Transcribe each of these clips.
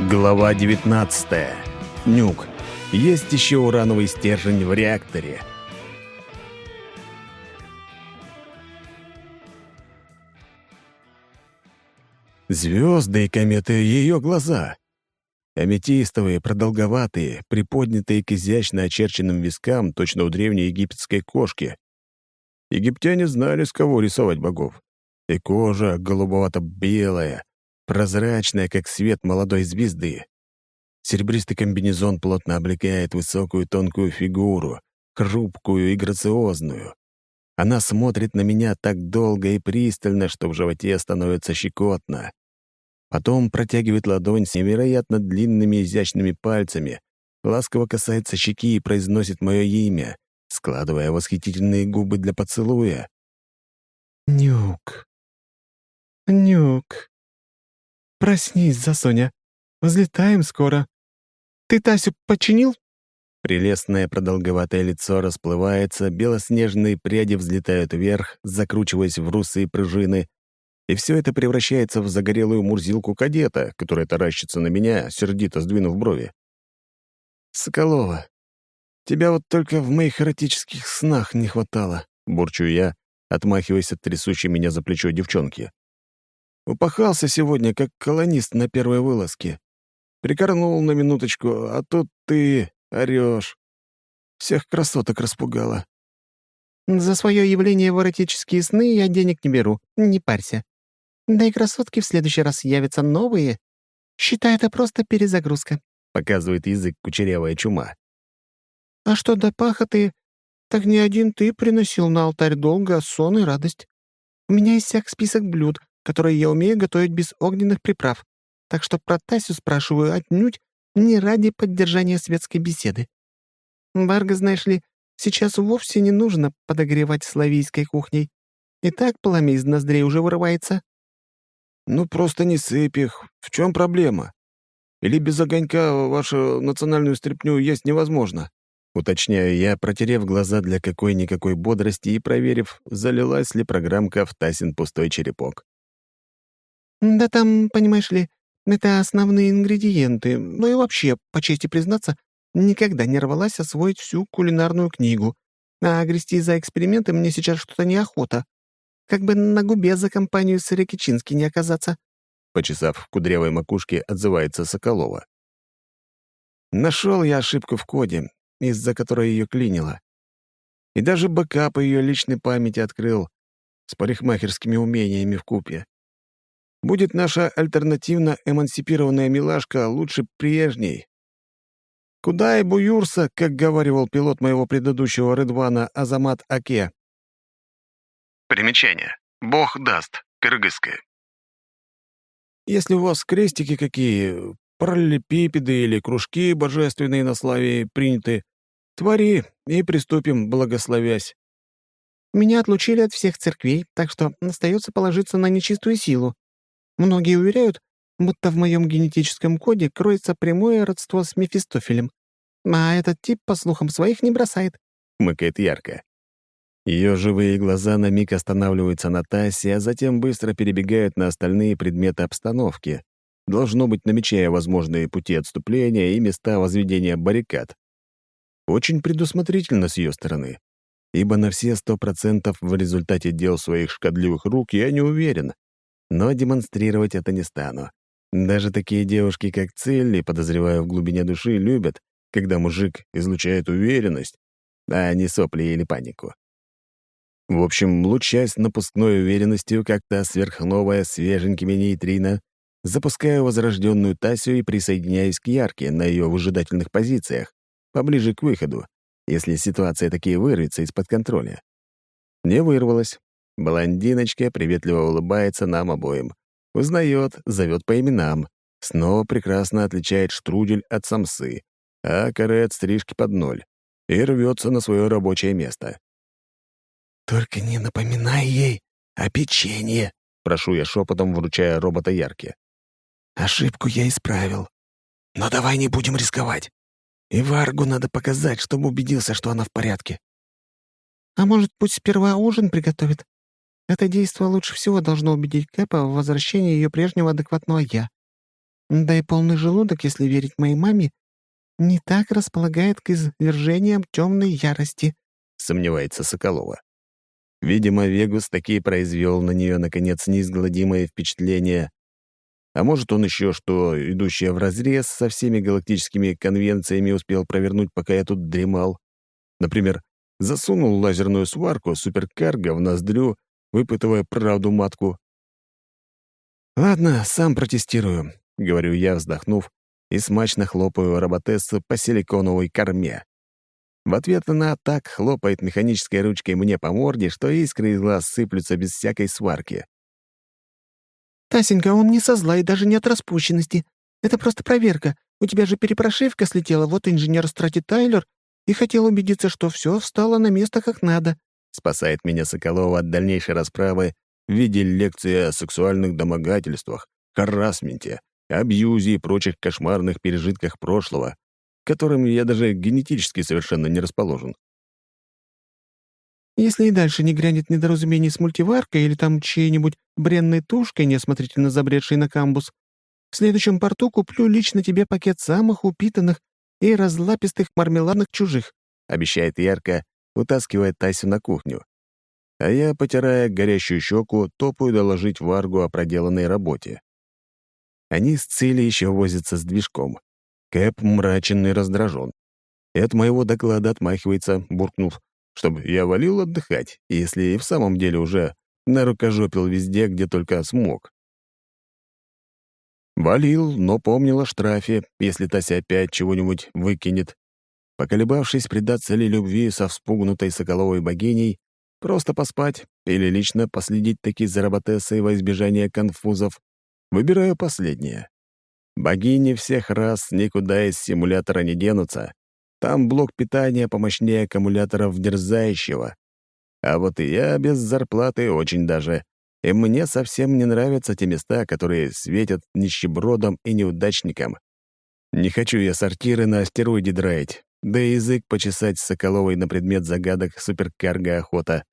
Глава 19. Нюк. Есть еще урановый стержень в реакторе. Звезды и кометы — ее глаза. Аметистовые, продолговатые, приподнятые к изящно очерченным вискам, точно у древней египетской кошки. Египтяне знали, с кого рисовать богов. И кожа голубовато-белая, прозрачная, как свет молодой звезды. Серебристый комбинезон плотно облегает высокую тонкую фигуру, хрупкую и грациозную. Она смотрит на меня так долго и пристально, что в животе становится щекотно. Потом протягивает ладонь с невероятно длинными изящными пальцами, ласково касается щеки и произносит мое имя, складывая восхитительные губы для поцелуя. «Нюк, Нюк, проснись, Засоня, взлетаем скоро. Ты Тасю починил?» Прелестное продолговатое лицо расплывается, белоснежные пряди взлетают вверх, закручиваясь в русые пружины, и все это превращается в загорелую мурзилку кадета, которая таращится на меня, сердито сдвинув брови. «Соколова, тебя вот только в моих эротических снах не хватало», — бурчу я, отмахиваясь от трясущей меня за плечо девчонки. «Упахался сегодня, как колонист на первой вылазке. Прикорнул на минуточку, а тут ты орёшь. Всех красоток распугала». «За свое явление в эротические сны я денег не беру, не парься. Да и красотки в следующий раз явятся новые. Считай, это просто перезагрузка», — показывает язык кучерявая чума. «А что до пахоты, так не один ты приносил на алтарь долго сон и радость. У меня есть всяк список блюд, которые я умею готовить без огненных приправ, так что про Тасю спрашиваю отнюдь не ради поддержания светской беседы. Барга, знаешь ли, сейчас вовсе не нужно подогревать славийской кухней. И так пламя из ноздрей уже вырывается. «Ну, просто не сыпь их. В чем проблема? Или без огонька вашу национальную стряпню есть невозможно?» Уточняю я, протерев глаза для какой-никакой бодрости и проверив, залилась ли программка в Тасин пустой черепок. «Да там, понимаешь ли, это основные ингредиенты. Ну и вообще, по чести признаться, никогда не рвалась освоить всю кулинарную книгу. А грести за эксперименты мне сейчас что-то неохота. Как бы на губе за компанию Сырекичински не оказаться. Почесав в кудрявой макушке, отзывается Соколова. Нашел я ошибку в коде, из-за которой ее клинило. И даже бэкап ее личной памяти открыл с парикмахерскими умениями в купе. Будет наша альтернативно эмансипированная милашка лучше прежней. Кудай буюрса, как говаривал пилот моего предыдущего Рыдвана Азамат Аке. Примечание. Бог даст. Кыргызское. Если у вас крестики какие, параллелепипеды или кружки божественные на славе приняты, твори и приступим, благословясь. Меня отлучили от всех церквей, так что остается положиться на нечистую силу. Многие уверяют, будто в моем генетическом коде кроется прямое родство с Мефистофелем. А этот тип, по слухам своих, не бросает. Мыкает ярко. Ее живые глаза на миг останавливаются на Тассе, а затем быстро перебегают на остальные предметы обстановки, должно быть, намечая возможные пути отступления и места возведения баррикад. Очень предусмотрительно с ее стороны, ибо на все сто процентов в результате дел своих шкодливых рук я не уверен, но демонстрировать это не стану. Даже такие девушки, как Целли, подозреваю, в глубине души любят, когда мужик излучает уверенность, а не сопли или панику. В общем, лучась напускной уверенностью, как-то сверхновая свеженькими нейтрино, запускаю возрожденную Тасю и присоединяюсь к Ярке на ее выжидательных позициях, поближе к выходу, если ситуация таки вырвется из-под контроля. Не вырвалась. Блондиночка приветливо улыбается нам обоим. Узнает, зовет по именам. Снова прекрасно отличает штрудель от самсы, а каре стрижки под ноль. И рвется на свое рабочее место. «Только не напоминай ей о печенье», — прошу я шепотом, вручая робота Ярке. «Ошибку я исправил. Но давай не будем рисковать. И Варгу надо показать, чтобы убедился, что она в порядке». «А может, пусть сперва ужин приготовит? Это действие лучше всего должно убедить Кэпа в возвращении ее прежнего адекватного «я». Да и полный желудок, если верить моей маме, не так располагает к извержениям темной ярости», — сомневается Соколова. Видимо, Вегус таки произвел на нее, наконец, неизгладимое впечатление. А может, он еще что, идущее вразрез со всеми галактическими конвенциями успел провернуть, пока я тут дремал. Например, засунул лазерную сварку суперкарго в ноздрю, выпытывая правду матку. «Ладно, сам протестирую», — говорю я, вздохнув, и смачно хлопаю роботессу по силиконовой корме. В ответ она так хлопает механической ручкой мне по морде, что искры из глаз сыплются без всякой сварки. «Тасенька, он не со зла и даже не от распущенности. Это просто проверка. У тебя же перепрошивка слетела, вот инженер Страти Тайлер и хотел убедиться, что все встало на место как надо», спасает меня Соколова от дальнейшей расправы в виде лекции о сексуальных домогательствах, харасменте, абьюзе и прочих кошмарных пережитках прошлого, которым я даже генетически совершенно не расположен. Если и дальше не грянет недоразумение с мультиваркой или там чьей-нибудь бренной тушкой, неосмотрительно забредшей на камбус, в следующем порту куплю лично тебе пакет самых упитанных и разлапистых мармеладных чужих», — обещает ярко, утаскивая Тасю на кухню. А я, потирая горящую щеку, топаю доложить Варгу о проделанной работе. Они с Цили еще возятся с движком. Кэп мрачен и раздражен. И от моего доклада отмахивается, буркнув, чтобы я валил отдыхать, если и в самом деле уже нарукожопил везде, где только смог. Валил, но помнил о штрафе, если Тася опять чего-нибудь выкинет. Поколебавшись, предаться ли любви со вспугнутой соколовой богиней, просто поспать или лично последить таки за роботессой во избежание конфузов, выбираю последнее. Богини всех раз никуда из симулятора не денутся. Там блок питания помощнее аккумуляторов дерзающего. А вот и я без зарплаты очень даже. И мне совсем не нравятся те места, которые светят нищебродам и неудачникам. Не хочу я сортиры на астероиде драить, да и язык почесать Соколовой на предмет загадок суперкарга охота.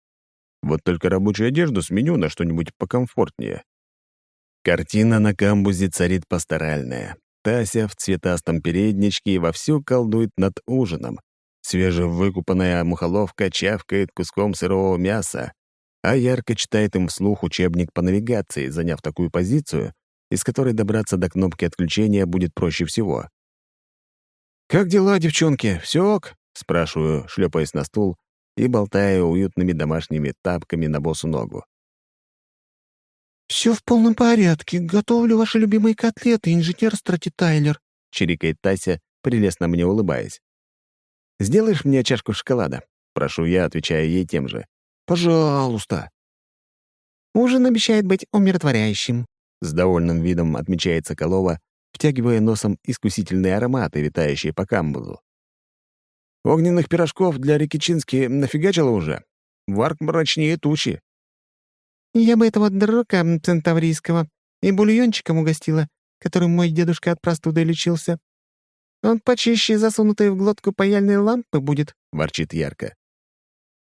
Вот только рабочую одежду сменю на что-нибудь покомфортнее. Картина на камбузе царит пасторальная. Тася в цветастом передничке вовсю колдует над ужином. Свежевыкупанная мухоловка чавкает куском сырого мяса, а ярко читает им вслух учебник по навигации, заняв такую позицию, из которой добраться до кнопки отключения будет проще всего. «Как дела, девчонки? Все ок?» — спрашиваю, шлепаясь на стул и болтая уютными домашними тапками на босу ногу. «Все в полном порядке. Готовлю ваши любимые котлеты, инженер Страти Тайлер», — чирикает Тася, прелестно мне улыбаясь. «Сделаешь мне чашку шоколада?» — прошу я, отвечая ей тем же. «Пожалуйста». «Ужин обещает быть умиротворяющим», — с довольным видом отмечает Соколова, втягивая носом искусительные ароматы, витающие по камбузу. «Огненных пирожков для Рикичински нафигачила уже? Варк мрачнее тучи». Я бы этого дрока центаврийского и бульончиком угостила, которым мой дедушка от простуды лечился. Он почище засунутой в глотку паяльной лампы будет», — ворчит ярко.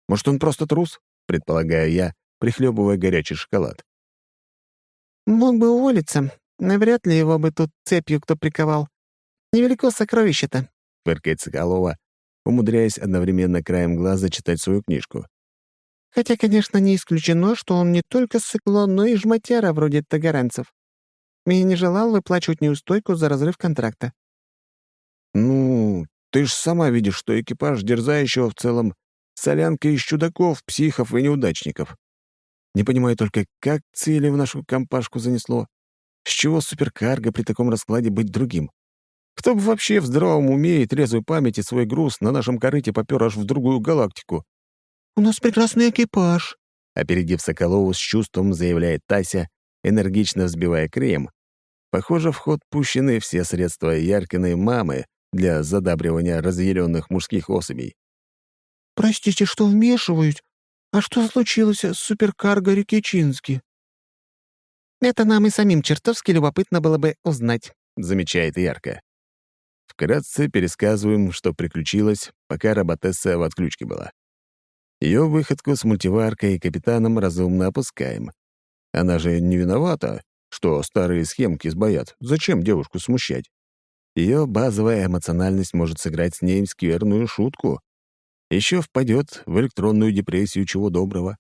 «Может, он просто трус?» — предполагаю я, прихлебывая горячий шоколад. «Мог бы уволиться. Навряд ли его бы тут цепью кто приковал. Невелико сокровище-то», — фыркает Соколова, умудряясь одновременно краем глаза читать свою книжку. Хотя, конечно, не исключено, что он не только сыкло, но и жмотяра вроде тагаранцев. И не желал выплачивать неустойку за разрыв контракта. «Ну, ты ж сама видишь, что экипаж дерзающего в целом солянка из чудаков, психов и неудачников. Не понимаю только, как цели в нашу компашку занесло. С чего суперкарго при таком раскладе быть другим? Кто бы вообще в здравом уме и трезвой памяти свой груз на нашем корыте попер аж в другую галактику? «У нас прекрасный экипаж», — опередив Соколову с чувством, заявляет Тася, энергично взбивая крем. Похоже, в ход пущены все средства Яркиной мамы для задабривания разъяренных мужских особей. «Простите, что вмешиваюсь. А что случилось с суперкарго Рикичински?» «Это нам и самим чертовски любопытно было бы узнать», — замечает Ярко. Вкратце пересказываем, что приключилось, пока роботесса в отключке была. Ее выходку с мультиваркой и капитаном разумно опускаем. Она же не виновата, что старые схемки сбоят. Зачем девушку смущать? Ее базовая эмоциональность может сыграть с ней скверную шутку. Еще впадет в электронную депрессию чего доброго.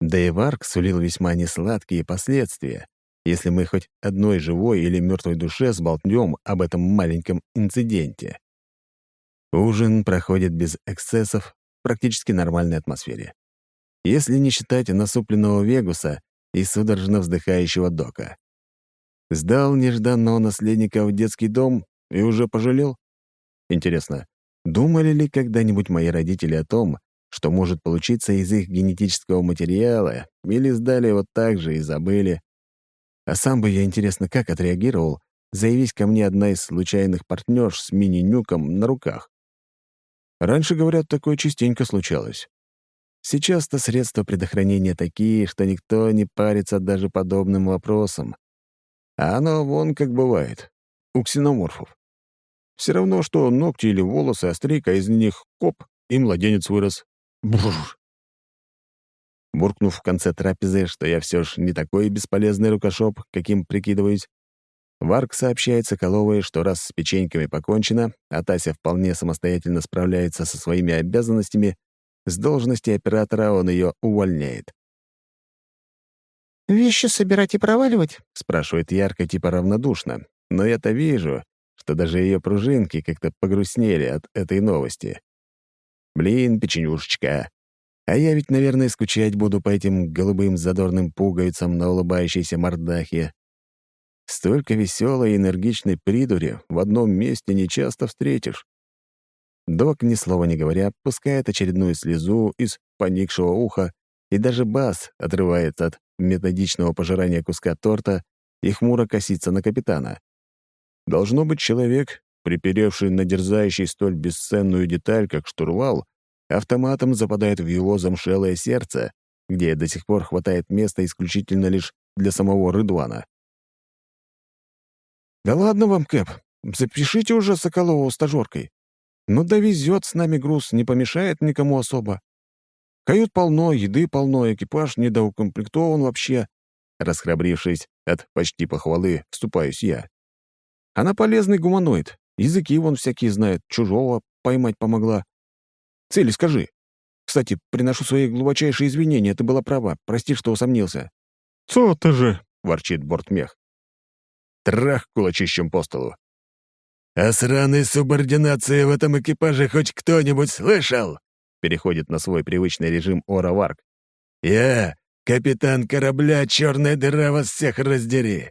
Да и Варк сулил весьма несладкие последствия, если мы хоть одной живой или мертвой душе сболтнем об этом маленьком инциденте. Ужин проходит без эксцессов в практически нормальной атмосфере. Если не считать насупленного Вегуса и судорожно вздыхающего Дока. Сдал нежданного наследника в детский дом и уже пожалел? Интересно, думали ли когда-нибудь мои родители о том, что может получиться из их генетического материала, или сдали вот так же и забыли? А сам бы я, интересно, как отреагировал, заявись ко мне одна из случайных партнерш с мини-нюком на руках. Раньше, говорят, такое частенько случалось. Сейчас-то средства предохранения такие, что никто не парится даже подобным вопросом. А оно вон как бывает. У ксеноморфов. Все равно, что ногти или волосы острик, а из них коп, и младенец вырос. Бррр. Буркнув в конце трапезы, что я все ж не такой бесполезный рукошоп, каким прикидываюсь, Варк сообщает Соколовой, что раз с печеньками покончено, а Тася вполне самостоятельно справляется со своими обязанностями, с должности оператора он ее увольняет. «Вещи собирать и проваливать?» — спрашивает ярко, типа равнодушно. Но я-то вижу, что даже ее пружинки как-то погрустнели от этой новости. Блин, печенюшечка. А я ведь, наверное, скучать буду по этим голубым задорным пуговицам на улыбающейся мордахе. Столько веселой и энергичной придури в одном месте не часто встретишь. Док, ни слова не говоря, пускает очередную слезу из поникшего уха, и даже бас отрывается от методичного пожирания куска торта и хмуро косится на капитана. Должно быть человек, приперевший на дерзающий столь бесценную деталь, как штурвал, автоматом западает в его замшелое сердце, где до сих пор хватает места исключительно лишь для самого Рыдвана. «Да ладно вам, Кэп, запишите уже Соколову стажеркой. Ну да везет с нами груз, не помешает никому особо. Кают полно, еды полно, экипаж недоукомплектован вообще». Расхрабрившись от почти похвалы, вступаюсь я. Она полезный гуманоид. Языки вон всякие знает, чужого поймать помогла. Цели скажи. Кстати, приношу свои глубочайшие извинения, ты была права. Прости, что усомнился. «Что ты же?» — ворчит бортмех трах кулачищем по столу. «О сраной субординации в этом экипаже хоть кто-нибудь слышал?» Переходит на свой привычный режим Ора Варк. «Я — капитан корабля «Черная дыра» вас всех раздери.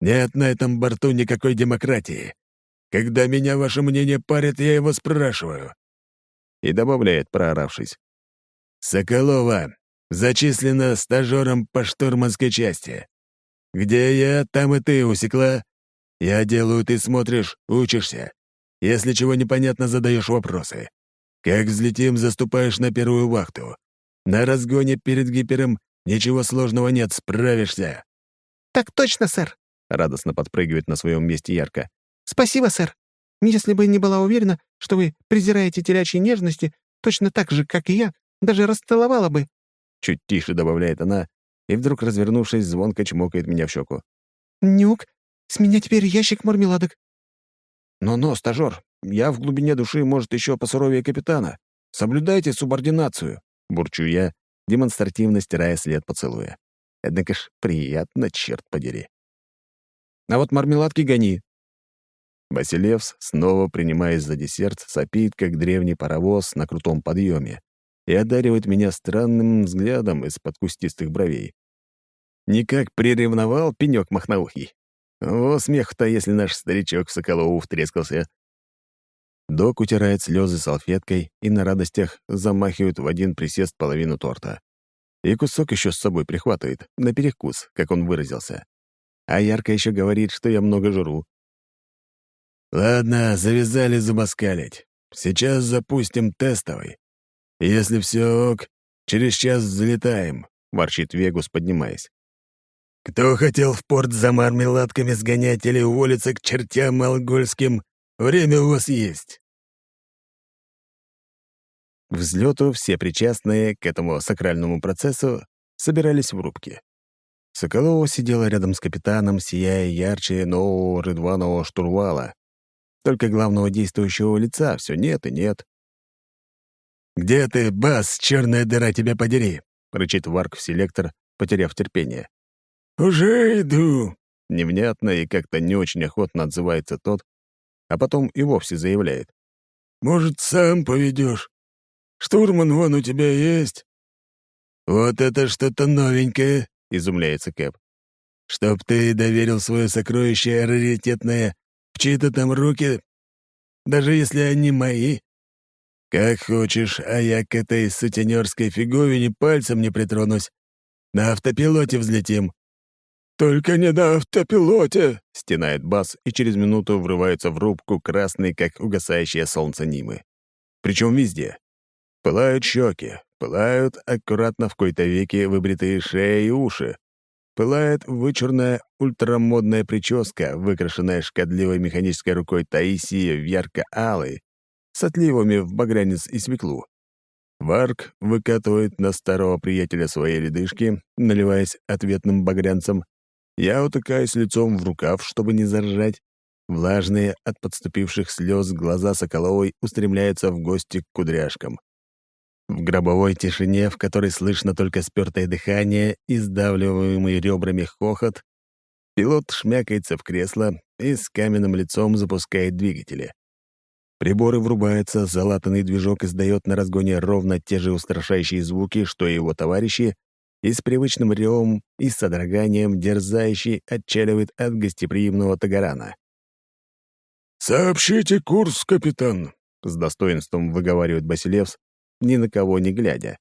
Нет на этом борту никакой демократии. Когда меня ваше мнение парит, я его спрашиваю». И добавляет, прооравшись. «Соколова зачислена стажером по штурманской части. «Где я, там и ты, усекла? Я делаю, ты смотришь, учишься. Если чего непонятно, задаешь вопросы. Как взлетим, заступаешь на первую вахту. На разгоне перед гипером ничего сложного нет, справишься». «Так точно, сэр», — радостно подпрыгивает на своем месте ярко. «Спасибо, сэр. Если бы не была уверена, что вы презираете телячьи нежности, точно так же, как и я, даже расцеловала бы». Чуть тише добавляет она, и вдруг, развернувшись, звонко чмокает меня в щеку. «Нюк, с меня теперь ящик мармеладок». «Но-но, стажер, я в глубине души, может, еще посуровее капитана. Соблюдайте субординацию», — бурчу я, демонстративно стирая след поцелуя. Однако ж приятно, черт подери. «А вот мармеладки гони». Василевс, снова принимаясь за десерт, сопит, как древний паровоз на крутом подъеме и одаривает меня странным взглядом из-под кустистых бровей. Никак приревновал пенек махноухий. О, смех-то, если наш старичок в Соколову втрескался. Док утирает слезы салфеткой и на радостях замахивает в один присест половину торта. И кусок еще с собой прихватывает, на перекус, как он выразился. А Ярко еще говорит, что я много жру. «Ладно, завязали зубоскалить. Сейчас запустим тестовый. «Если все ок, через час взлетаем», — ворчит Вегус, поднимаясь. «Кто хотел в порт за мармеладками сгонять или уволиться к чертям алгольским, время у вас есть». К взлету все причастные к этому сакральному процессу собирались в рубке. Соколова сидела рядом с капитаном, сияя ярче нового рыдванового штурвала. Только главного действующего лица все нет и нет. «Где ты, Бас, черная дыра, тебя подери!» — рычит Варк в селектор, потеряв терпение. «Уже иду!» — невнятно и как-то не очень охотно отзывается тот, а потом и вовсе заявляет. «Может, сам поведешь? Штурман вон у тебя есть?» «Вот это что-то новенькое!» — изумляется Кэп. «Чтоб ты доверил свое сокровище раритетное чьи-то там руки, даже если они мои. Как хочешь, а я к этой сутенерской фиговине пальцем не притронусь. На автопилоте взлетим». «Только не на автопилоте!» — стенает бас и через минуту врывается в рубку красный, как угасающее солнце Нимы. Причем везде. Пылают щеки, пылают аккуратно в кои-то веки выбритые шеи и уши. Пылает вычурная ультрамодная прическа, выкрашенная шкодливой механической рукой Таисии в ярко-алый, с отливами в багрянец и свеклу. Варк выкатывает на старого приятеля свои ледышки, наливаясь ответным багрянцем. Я утыкаюсь лицом в рукав, чтобы не заржать. Влажные от подступивших слез глаза Соколовой устремляются в гости к кудряшкам. В гробовой тишине, в которой слышно только спёртое дыхание и сдавливаемый ребрами хохот, пилот шмякается в кресло и с каменным лицом запускает двигатели. Приборы врубаются, залатанный движок издает на разгоне ровно те же устрашающие звуки, что и его товарищи, и с привычным ревом и содроганием дерзающий отчаливает от гостеприимного Тагарана. «Сообщите курс, капитан», — с достоинством выговаривает Басилевс, ни на кого не глядя.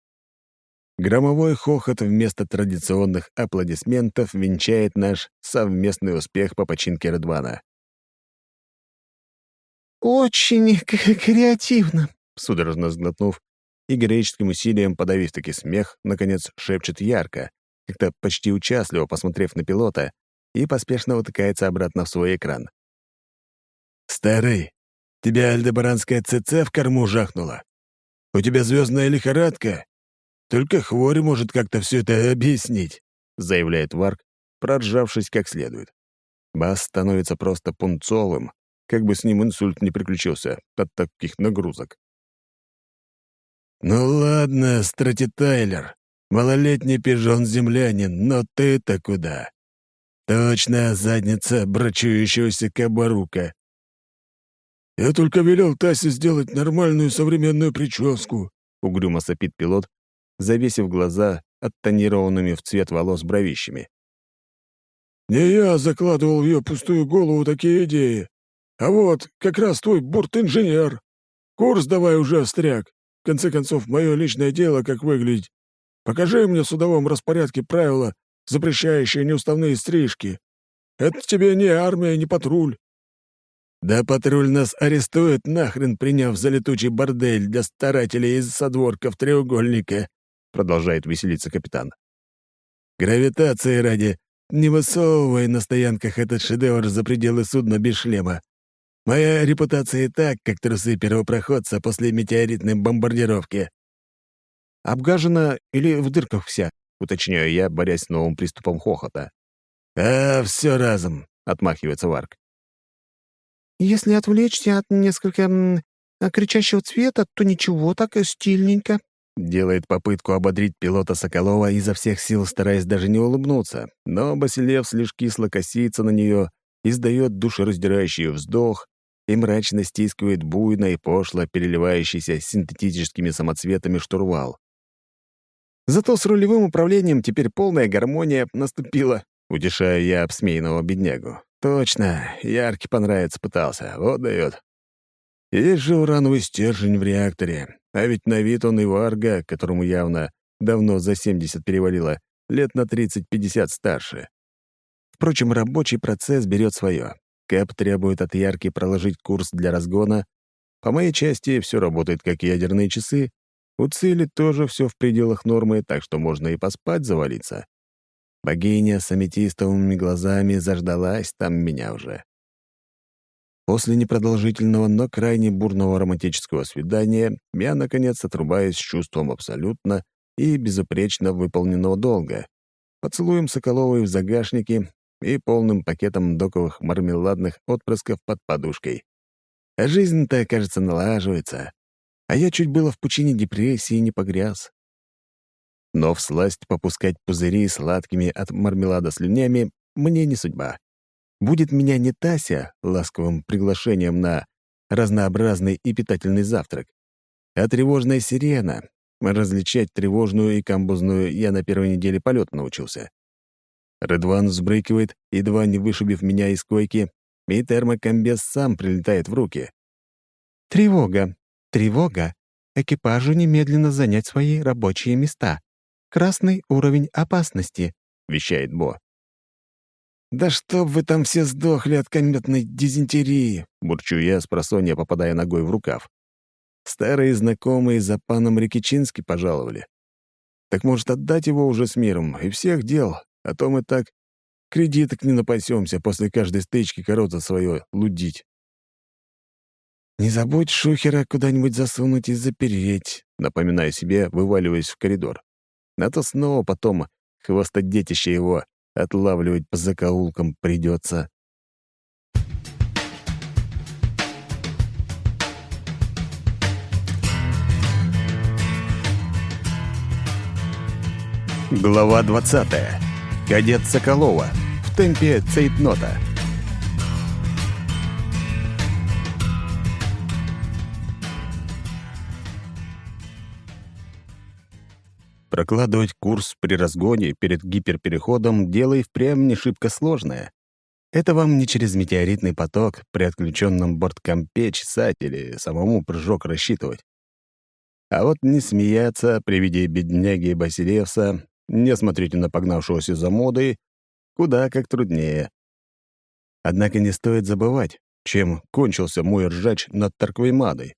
Громовой хохот вместо традиционных аплодисментов венчает наш совместный успех по починке Редвана. «Очень креативно», — судорожно сглотнув и героическим усилием подавив таки смех, наконец шепчет ярко, как-то почти участливо посмотрев на пилота, и поспешно утыкается обратно в свой экран. «Старый, тебя альдебаранская ЦЦ в корму жахнула? У тебя звездная лихорадка? Только хворь может как-то все это объяснить», — заявляет Варк, проржавшись как следует. Бас становится просто пунцовым, как бы с ним инсульт не приключился от таких нагрузок. «Ну ладно, Страти Тайлер, малолетний пижон-землянин, но ты-то куда? Точно задница брачующегося кабарука». «Я только велел Тасе сделать нормальную современную прическу», — угрюмо сопит пилот, завесив глаза оттонированными в цвет волос бровищами. «Не я закладывал в ее пустую голову такие идеи. А вот как раз твой бурт-инженер. Курс давай уже, остряк. В конце концов, мое личное дело, как выглядеть. Покажи мне в судовом распорядке правила, запрещающие неуставные стрижки. Это тебе не армия, не патруль. Да патруль нас арестует нахрен, приняв за летучий бордель для старателей из содворков треугольника, продолжает веселиться капитан. Гравитации ради, не высовывай на стоянках этот шедевр за пределы судна без шлема. Моя репутация и так, как трусы первопроходца после метеоритной бомбардировки. Обгажена или в дырках вся, уточняю я, борясь с новым приступом хохота. А, все разом, отмахивается Варк. Если отвлечься от несколько м, кричащего цвета, то ничего, так стильненько. Делает попытку ободрить пилота Соколова изо всех сил, стараясь даже не улыбнуться, но Басилевс лишь кисло косится на нее, издает душераздирающий вздох и мрачно стискивает буйно и пошло переливающийся синтетическими самоцветами штурвал. Зато с рулевым управлением теперь полная гармония наступила, утешая я обсмеянного беднягу. Точно, яркий понравится пытался, вот дает. Есть же урановый стержень в реакторе, а ведь на вид он и варга, которому явно давно за 70 перевалило, лет на 30-50 старше. Впрочем, рабочий процесс берет свое. Кэп требует от Ярки проложить курс для разгона. По моей части все работает как ядерные часы. У цели тоже все в пределах нормы, так что можно и поспать завалиться. Богиня с аметистовыми глазами заждалась там меня уже. После непродолжительного, но крайне бурного романтического свидания я, наконец, отрубаюсь с чувством абсолютно и безупречно выполненного долга. поцелуем Соколовой в загашнике и полным пакетом доковых мармеладных отпрысков под подушкой. А жизнь-то, кажется, налаживается. А я чуть было в пучине депрессии не погряз. Но всласть попускать пузыри сладкими от мармелада слюнями мне не судьба. Будет меня не Тася ласковым приглашением на разнообразный и питательный завтрак, а тревожная сирена. Различать тревожную и камбузную я на первой неделе полета научился. Редван взбрыкивает, едва не вышибив меня из койки, и термокомбез сам прилетает в руки. «Тревога! Тревога! Экипажу немедленно занять свои рабочие места. Красный уровень опасности», — вещает Бо. «Да чтоб вы там все сдохли от кометной дизентерии!» — бурчу я, с просонья попадая ногой в рукав. Старые знакомые за паном Рикичински пожаловали. Так может, отдать его уже с миром и всех дел, а то мы так кредиток не напасемся после каждой стычки корота свое лудить. «Не забудь шухера куда-нибудь засунуть и запереть», напоминая себе, вываливаясь в коридор. А то снова потом хвостодетище его отлавливать по закоулкам придется. Глава 20. Кадет Соколова. В темпе цейтнота. Прокладывать курс при разгоне перед гиперпереходом — дело и впрямь не шибко сложное. Это вам не через метеоритный поток при отключенном борткомпе чесать или самому прыжок рассчитывать. А вот не смеяться при виде бедняги Басилевса не смотрите на погнавшегося за модой, куда как труднее. Однако не стоит забывать, чем кончился мой ржач над Тарквеймадой.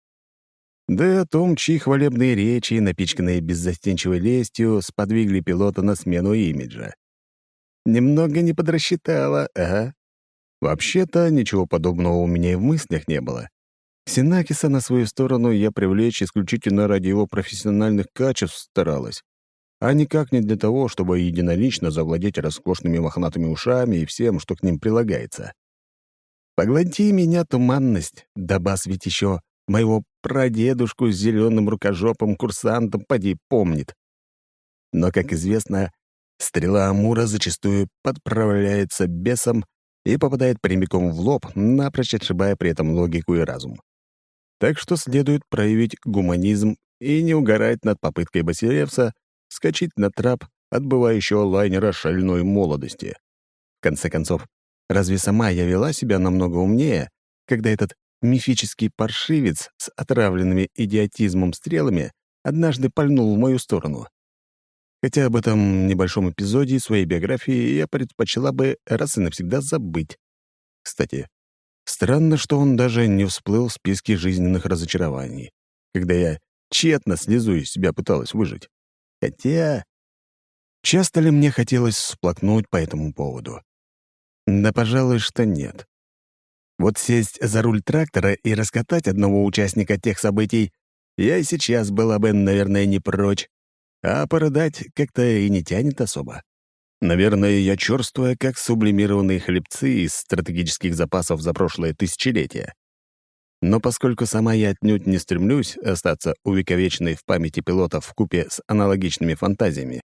Да и о том, чьи хвалебные речи, напичканные беззастенчивой лестью, сподвигли пилота на смену имиджа. Немного не подрасчитала, ага. Вообще-то ничего подобного у меня и в мыслях не было. Синакиса на свою сторону я привлечь исключительно ради его профессиональных качеств старалась а никак не для того, чтобы единолично завладеть роскошными мохнатыми ушами и всем, что к ним прилагается. Поглоти меня туманность, да бас ведь еще моего прадедушку с зеленым рукожопом курсантом поди помнит. Но, как известно, стрела Амура зачастую подправляется бесом и попадает прямиком в лоб, напрочь отшибая при этом логику и разум. Так что следует проявить гуманизм и не угорать над попыткой Басилевса скачать на трап отбывающего лайнера шальной молодости. В конце концов, разве сама я вела себя намного умнее, когда этот мифический паршивец с отравленными идиотизмом стрелами однажды пальнул в мою сторону? Хотя об этом небольшом эпизоде своей биографии я предпочла бы раз и навсегда забыть. Кстати, странно, что он даже не всплыл в списке жизненных разочарований, когда я тщетно слезу из себя пыталась выжить. Хотя... Часто ли мне хотелось всплакнуть по этому поводу? Да, пожалуй, что нет. Вот сесть за руль трактора и раскатать одного участника тех событий я и сейчас была бы, наверное, не прочь, а порыдать как-то и не тянет особо. Наверное, я черствая, как сублимированные хлебцы из стратегических запасов за прошлое тысячелетие. Но поскольку сама я отнюдь не стремлюсь остаться увековеченной в памяти пилотов в купе с аналогичными фантазиями,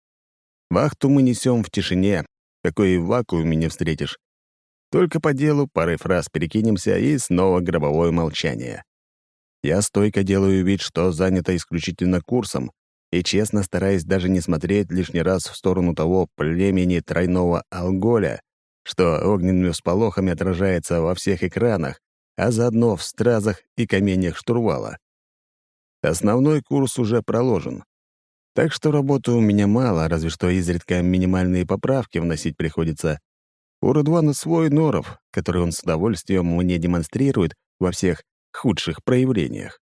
вахту мы несем в тишине, какой вакууме не встретишь. Только по делу парой фраз перекинемся, и снова гробовое молчание. Я стойко делаю вид, что занято исключительно курсом, и честно стараюсь даже не смотреть лишний раз в сторону того племени тройного алголя, что огненными всполохами отражается во всех экранах, а заодно в стразах и каменьях штурвала. Основной курс уже проложен. Так что работы у меня мало, разве что изредка минимальные поправки вносить приходится. У Рудвана свой норов, который он с удовольствием мне демонстрирует во всех худших проявлениях.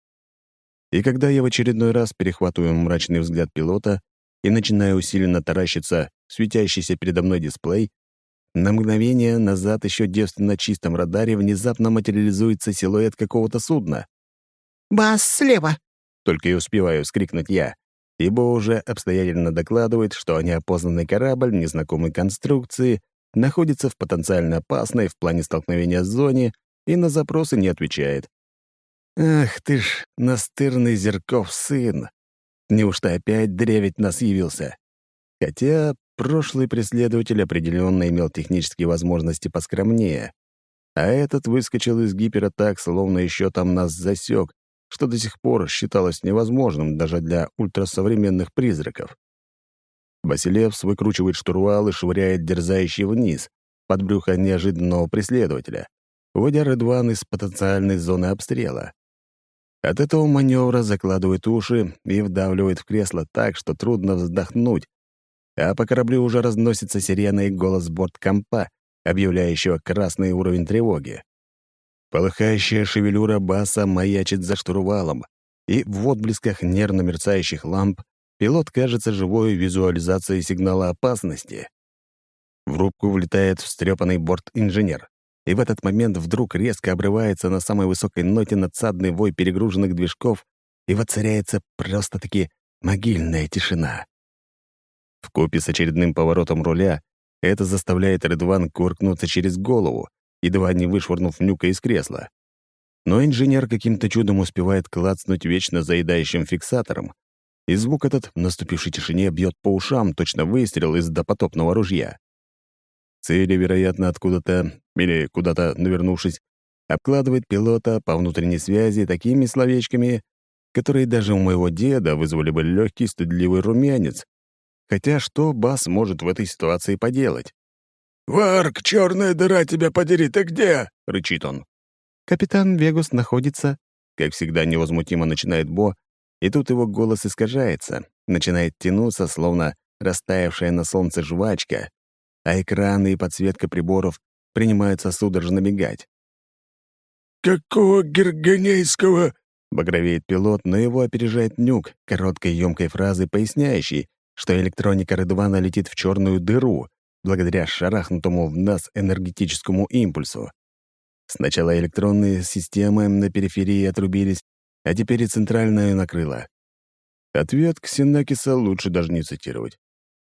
И когда я в очередной раз перехватываю мрачный взгляд пилота и начинаю усиленно таращиться в светящийся передо мной дисплей, на мгновение назад еще девственно чистом радаре внезапно материализуется силуэт какого-то судна. «Бас, слева!» — только и успеваю вскрикнуть я. ибо уже обстоятельно докладывает, что неопознанный корабль незнакомой конструкции находится в потенциально опасной в плане столкновения зоне и на запросы не отвечает. «Ах ты ж, настырный Зерков сын! Неужто опять древить нас явился?» Хотя прошлый преследователь определенно имел технические возможности поскромнее, а этот выскочил из гипера так, словно еще там нас засек, что до сих пор считалось невозможным даже для ультрасовременных призраков. Басилевс выкручивает штурвал и швыряет дерзающий вниз, под брюхо неожиданного преследователя, вводя Редван из потенциальной зоны обстрела. От этого маневра закладывает уши и вдавливает в кресло так, что трудно вздохнуть, а по кораблю уже разносится сирена и голос борткомпа, объявляющего красный уровень тревоги. Полыхающая шевелюра баса маячит за штурвалом, и в отблесках нервно мерцающих ламп пилот кажется живой визуализацией сигнала опасности. В рубку влетает встрепанный борт-инженер, и в этот момент вдруг резко обрывается на самой высокой ноте надсадный вой перегруженных движков, и воцаряется просто-таки могильная тишина. В купе с очередным поворотом руля это заставляет Редван куркнуться через голову, едва не вышвырнув нюка из кресла. Но инженер каким-то чудом успевает клацнуть вечно заедающим фиксатором, и звук этот в наступившей тишине бьет по ушам, точно выстрел из допотопного ружья. Цели, вероятно, откуда-то или куда-то навернувшись, обкладывает пилота по внутренней связи такими словечками, которые даже у моего деда вызвали бы легкий стыдливый румянец, Хотя что Бас может в этой ситуации поделать? «Варк, черная дыра, тебя подери, ты где?» — рычит он. «Капитан Вегус находится...» Как всегда невозмутимо начинает Бо, и тут его голос искажается, начинает тянуться, словно растаявшая на солнце жвачка, а экраны и подсветка приборов принимаются судорожно мигать. «Какого гергонейского?» — багровеет пилот, но его опережает нюк, короткой емкой фразы, поясняющей, что электроника Редвана летит в черную дыру, благодаря шарахнутому в нас энергетическому импульсу. Сначала электронные системы на периферии отрубились, а теперь и центральная накрыла. Ответ Ксенакиса лучше даже не цитировать.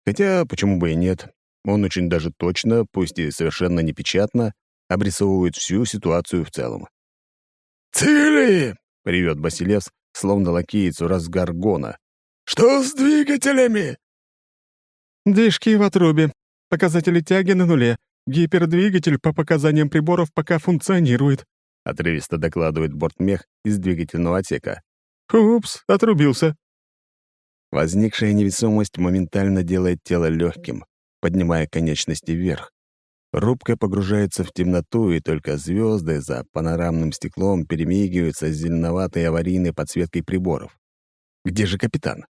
Хотя, почему бы и нет, он очень даже точно, пусть и совершенно непечатно, обрисовывает всю ситуацию в целом. «Цели!» — привет Басилевс, словно лакеец в разгар гона. «Что с двигателями?» «Движки в отрубе. Показатели тяги на нуле. Гипердвигатель по показаниям приборов пока функционирует», — отрывисто докладывает бортмех из двигательного отсека. «Упс, отрубился». Возникшая невесомость моментально делает тело легким, поднимая конечности вверх. Рубка погружается в темноту, и только звезды за панорамным стеклом перемигиваются с зеленоватой аварийной подсветкой приборов. Где же капитан?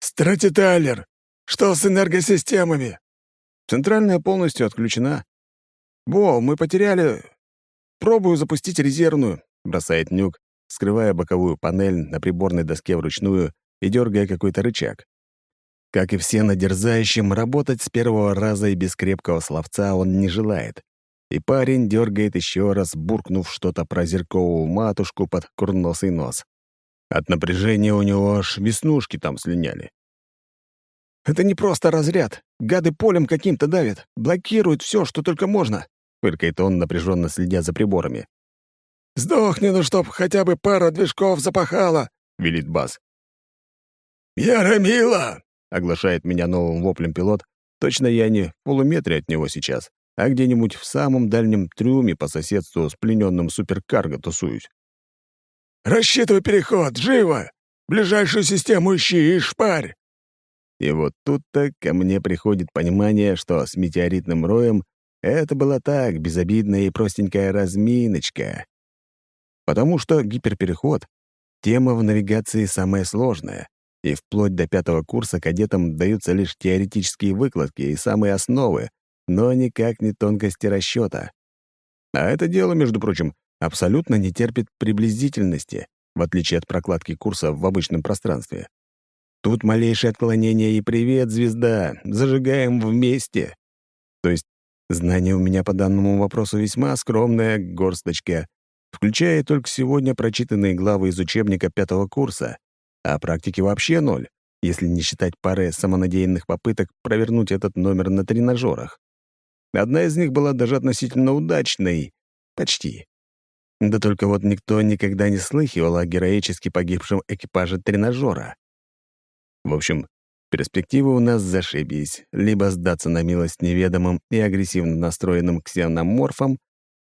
«Стратитайлер! Что с энергосистемами?» «Центральная полностью отключена. Бо, мы потеряли... Пробую запустить резервную», — бросает Нюк, скрывая боковую панель на приборной доске вручную и дергая какой-то рычаг. Как и все на дерзающем, работать с первого раза и без крепкого словца он не желает. И парень дергает еще раз, буркнув что-то про зерковую матушку под курносый нос. От напряжения у него аж веснушки там слиняли. «Это не просто разряд. Гады полем каким-то давят, блокируют все, что только можно», — фыркает он, напряженно следя за приборами. «Сдохни, ну чтоб хотя бы пара движков запахала», — велит Бас. «Яромила!» — оглашает меня новым воплем пилот. Точно я не в полуметре от него сейчас, а где-нибудь в самом дальнем трюме по соседству с плененным суперкарго тусуюсь. «Рассчитывай переход! Живо! Ближайшую систему ищи и шпарь!» И вот тут-то ко мне приходит понимание, что с метеоритным роем это была так, безобидная и простенькая разминочка. Потому что гиперпереход — тема в навигации самая сложная, и вплоть до пятого курса кадетам даются лишь теоретические выкладки и самые основы, но никак не тонкости расчета. А это дело, между прочим, абсолютно не терпит приблизительности, в отличие от прокладки курса в обычном пространстве. Тут малейшее отклонение и привет, звезда, зажигаем вместе. То есть знания у меня по данному вопросу весьма скромная горсточка, включая только сегодня прочитанные главы из учебника пятого курса, а практики вообще ноль, если не считать пары самонадеянных попыток провернуть этот номер на тренажерах. Одна из них была даже относительно удачной. Почти. Да только вот никто никогда не слыхивал о героически погибшем экипаже тренажера. В общем, перспективы у нас зашибись. Либо сдаться на милость неведомым и агрессивно настроенным ксеноморфам,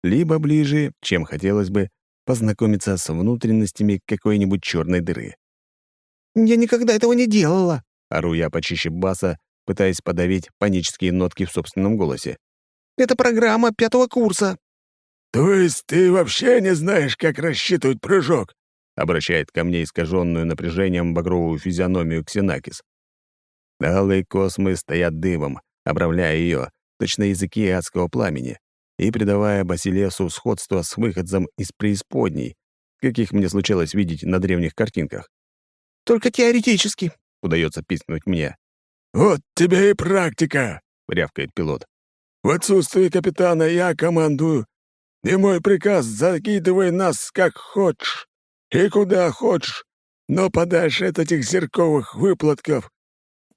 либо ближе, чем хотелось бы, познакомиться с внутренностями какой-нибудь черной дыры. «Я никогда этого не делала!» — ору я почище баса, пытаясь подавить панические нотки в собственном голосе. «Это программа пятого курса!» «То есть ты вообще не знаешь, как рассчитывать прыжок?» обращает ко мне искаженную напряжением багровую физиономию Ксенакис. Алые космы стоят дымом, обравляя ее, точно языки адского пламени, и придавая Басилесу сходство с выходцем из преисподней, каких мне случалось видеть на древних картинках. «Только теоретически», — удается пискнуть мне. «Вот тебе и практика», — рявкает пилот. «В отсутствие капитана я командую, и мой приказ — закидывай нас как хочешь и куда хочешь, но подальше от этих зерковых выплатков.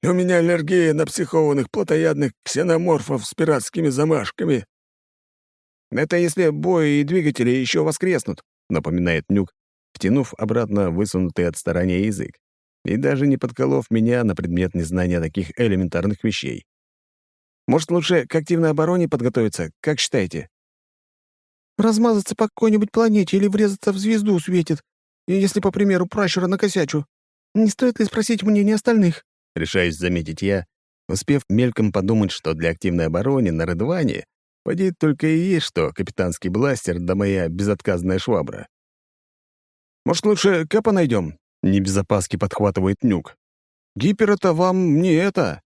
У меня аллергия на психованных плотоядных ксеноморфов с пиратскими замашками». «Это если бой и двигатели еще воскреснут», — напоминает Нюк, втянув обратно высунутый от старания язык, и даже не подколов меня на предмет незнания таких элементарных вещей. «Может, лучше к активной обороне подготовиться, как считаете?» Размазаться по какой-нибудь планете или врезаться в звезду светит, если, по примеру, пращура накосячу. Не стоит ли спросить мнение остальных?» Решаюсь заметить я, успев мельком подумать, что для активной обороны на Редване поди только и есть что капитанский бластер да моя безотказная швабра. «Может, лучше Кэпа найдем?» — не без подхватывает Нюк. «Гипер — это вам не это».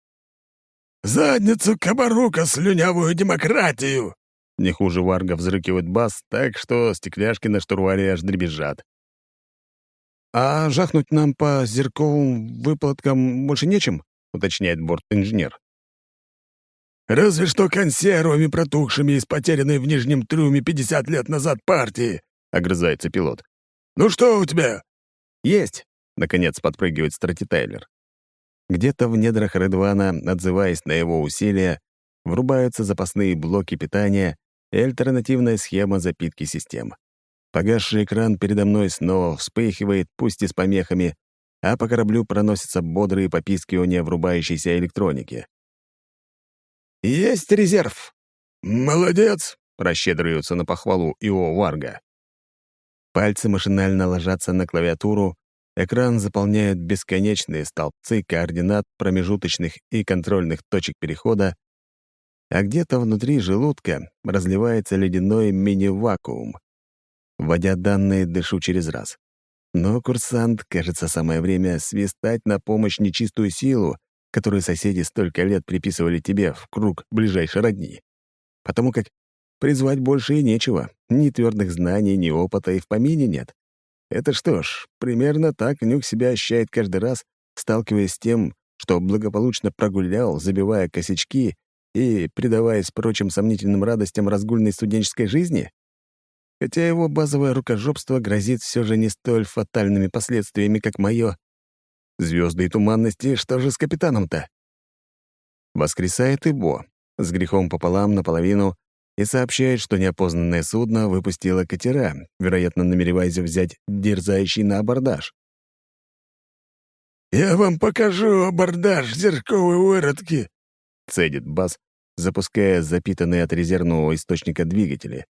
«Задницу кабарука, слюнявую демократию!» Не хуже Варга взрыкивает бас, так что стекляшки на штурвале аж дребезжат. «А жахнуть нам по зерковым выплаткам больше нечем?» — уточняет борт-инженер. «Разве что консервами протухшими из потерянной в Нижнем трюме 50 лет назад партии», — огрызается пилот. «Ну что у тебя?» «Есть!» — наконец подпрыгивает Страти Тайлер. Где-то в недрах Редвана, отзываясь на его усилия, врубаются запасные блоки питания и альтернативная схема запитки систем. Погасший экран передо мной снова вспыхивает, пусть и с помехами, а по кораблю проносятся бодрые попискивания врубающейся электроники. «Есть резерв!» «Молодец!» — расщедриваются на похвалу Ио Варга. Пальцы машинально ложатся на клавиатуру, экран заполняют бесконечные столбцы координат промежуточных и контрольных точек перехода, а где-то внутри желудка разливается ледяной мини-вакуум. Вводя данные, дышу через раз. Но, курсант, кажется, самое время свистать на помощь нечистую силу, которую соседи столько лет приписывали тебе в круг ближайшей родни. Потому как призвать больше и нечего. Ни твердых знаний, ни опыта и в помине нет. Это что ж, примерно так Нюк себя ощущает каждый раз, сталкиваясь с тем, что благополучно прогулял, забивая косячки и предаваясь прочим сомнительным радостям разгульной студенческой жизни? Хотя его базовое рукожопство грозит все же не столь фатальными последствиями, как мое. Звезды и туманности, что же с капитаном-то? Воскресает и Бо, с грехом пополам наполовину, и сообщает, что неопознанное судно выпустило катера, вероятно, намереваясь взять дерзающий на абордаж. «Я вам покажу абордаж, зерковые выродки!» — цедит Бас, запуская запитанные от резервного источника двигатели.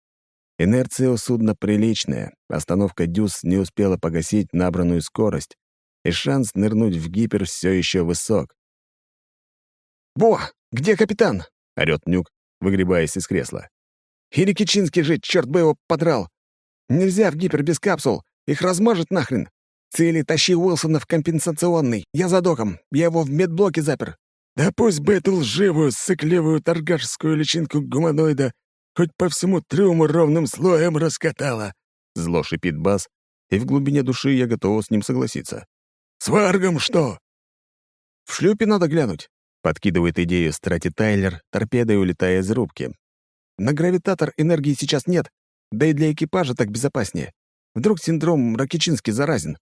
Инерция у судна приличная, остановка дюз не успела погасить набранную скорость, и шанс нырнуть в гипер все еще высок. «Бо, где капитан?» — орёт Нюк, выгребаясь из кресла. «Или Кичинский же, черт бы его подрал! Нельзя в гипер без капсул, их размажет нахрен! Цели тащи Уилсона в компенсационный, я за доком, я его в медблоке запер!» Да пусть бы эту лживую, сыкливую торгашскую личинку гуманоида хоть по всему трюму ровным слоем раскатала. Зло шипит бас, и в глубине души я готова с ним согласиться. «С варгом что?» «В шлюпе надо глянуть», — подкидывает идею Страти Тайлер, торпедой улетая из рубки. «На гравитатор энергии сейчас нет, да и для экипажа так безопаснее. Вдруг синдром Ракичинский заразен».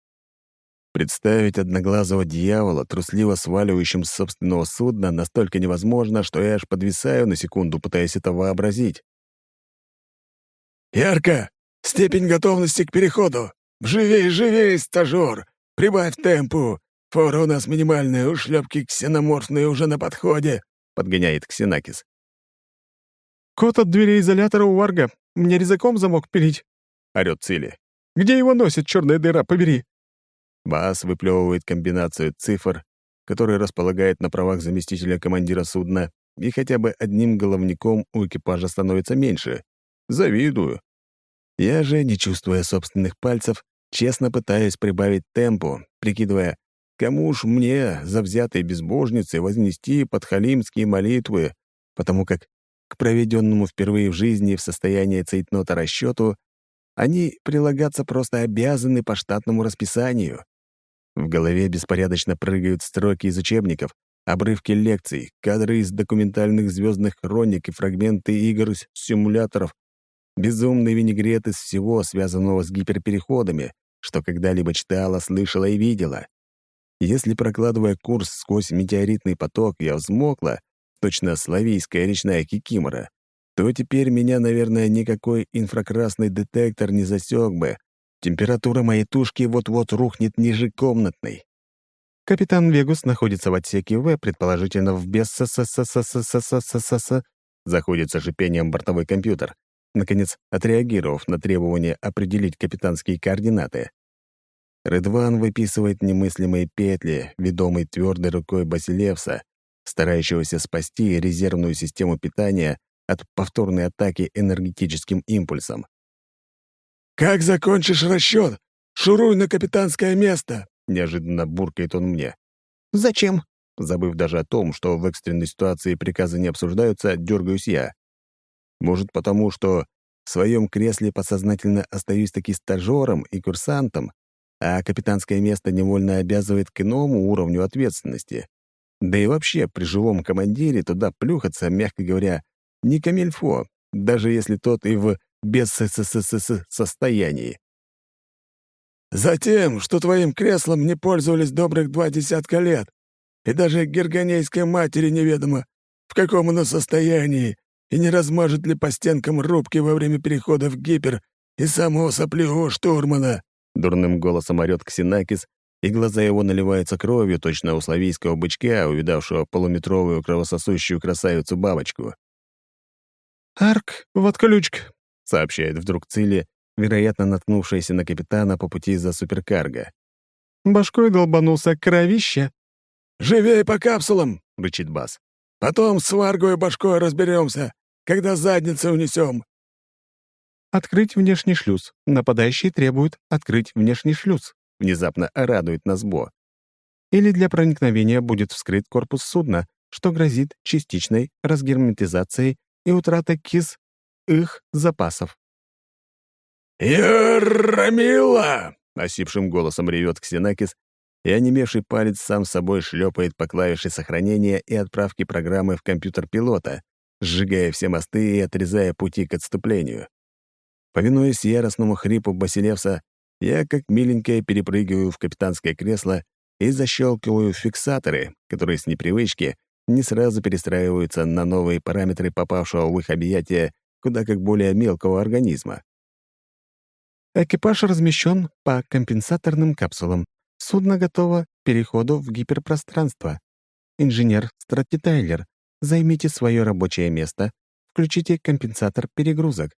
Представить одноглазого дьявола, трусливо сваливающим с собственного судна, настолько невозможно, что я аж подвисаю на секунду, пытаясь это вообразить. «Ярко! Степень готовности к переходу! Живей, живей, стажер! Прибавь темпу! Фора у нас минимальная, ушлепки ксеноморфные уже на подходе!» — подгоняет Ксенакис. «Кот от двери изолятора у Варга. Мне резаком замок пилить!» — орёт Цили. «Где его носит, черная дыра, побери!» Бас выплевывает комбинацию цифр, который располагает на правах заместителя командира судна, и хотя бы одним головником у экипажа становится меньше. Завидую. Я же, не чувствуя собственных пальцев, честно пытаюсь прибавить темпу, прикидывая, кому уж мне, завзятой безбожнице, вознести подхалимские молитвы, потому как к проведенному впервые в жизни в состоянии цейтнота расчету они прилагаться просто обязаны по штатному расписанию. В голове беспорядочно прыгают строки из учебников, обрывки лекций, кадры из документальных звездных хроник и фрагменты игр с симуляторов, безумный винегрет из всего, связанного с гиперпереходами, что когда-либо читала, слышала и видела. Если, прокладывая курс сквозь метеоритный поток, я взмокла, точно славийская речная кикимора, то теперь меня, наверное, никакой инфракрасный детектор не засек бы, Температура моей тушки вот-вот рухнет ниже комнатной. Капитан Вегус находится в отсеке В, предположительно в БЕССССССССС. Заходит со шипением бортовой компьютер, наконец отреагировав на требование определить капитанские координаты. Редван выписывает немыслимые петли, ведомый твердой рукой Басилевса, старающегося спасти резервную систему питания от повторной атаки энергетическим импульсом. «Как закончишь расчет, шуруй на капитанское место!» — неожиданно буркает он мне. «Зачем?» Забыв даже о том, что в экстренной ситуации приказы не обсуждаются, дергаюсь я. Может, потому что в своем кресле подсознательно остаюсь таки стажером и курсантом, а капитанское место невольно обязывает к иному уровню ответственности. Да и вообще, при живом командире туда плюхаться, мягко говоря, не камельфо, даже если тот и в без состоянии. Затем, что твоим креслом не пользовались добрых два десятка лет, и даже гергонейской матери неведомо, в каком оно состоянии, и не размажет ли по стенкам рубки во время перехода в гипер и самого сопливого штурмана. Дурным голосом орёт Ксенакис, и глаза его наливаются кровью, точно у славийского бычка, увидавшего полуметровую кровососущую красавицу-бабочку. «Арк, вот ключик сообщает вдруг Цили, вероятно, наткнувшаяся на капитана по пути за суперкарго. «Башкой долбанулся, кровище!» «Живей по капсулам!» — рычит Бас. «Потом с Варгой башкой разберемся, когда задницы унесем!» «Открыть внешний шлюз. Нападающий требует открыть внешний шлюз», — внезапно радует нас Бо. «Или для проникновения будет вскрыт корпус судна, что грозит частичной разгерметизацией и утратой кис их запасов. «Ярамила!» — осипшим голосом ревет Ксенакис, и онемевший палец сам собой шлепает по клавише сохранения и отправки программы в компьютер пилота, сжигая все мосты и отрезая пути к отступлению. Повинуясь яростному хрипу Басилевса, я, как миленькая, перепрыгиваю в капитанское кресло и защелкиваю фиксаторы, которые с непривычки не сразу перестраиваются на новые параметры попавшего в их объятия куда как более мелкого организма. Экипаж размещен по компенсаторным капсулам. Судно готово к переходу в гиперпространство. Инженер Стратитайлер, займите свое рабочее место, включите компенсатор перегрузок.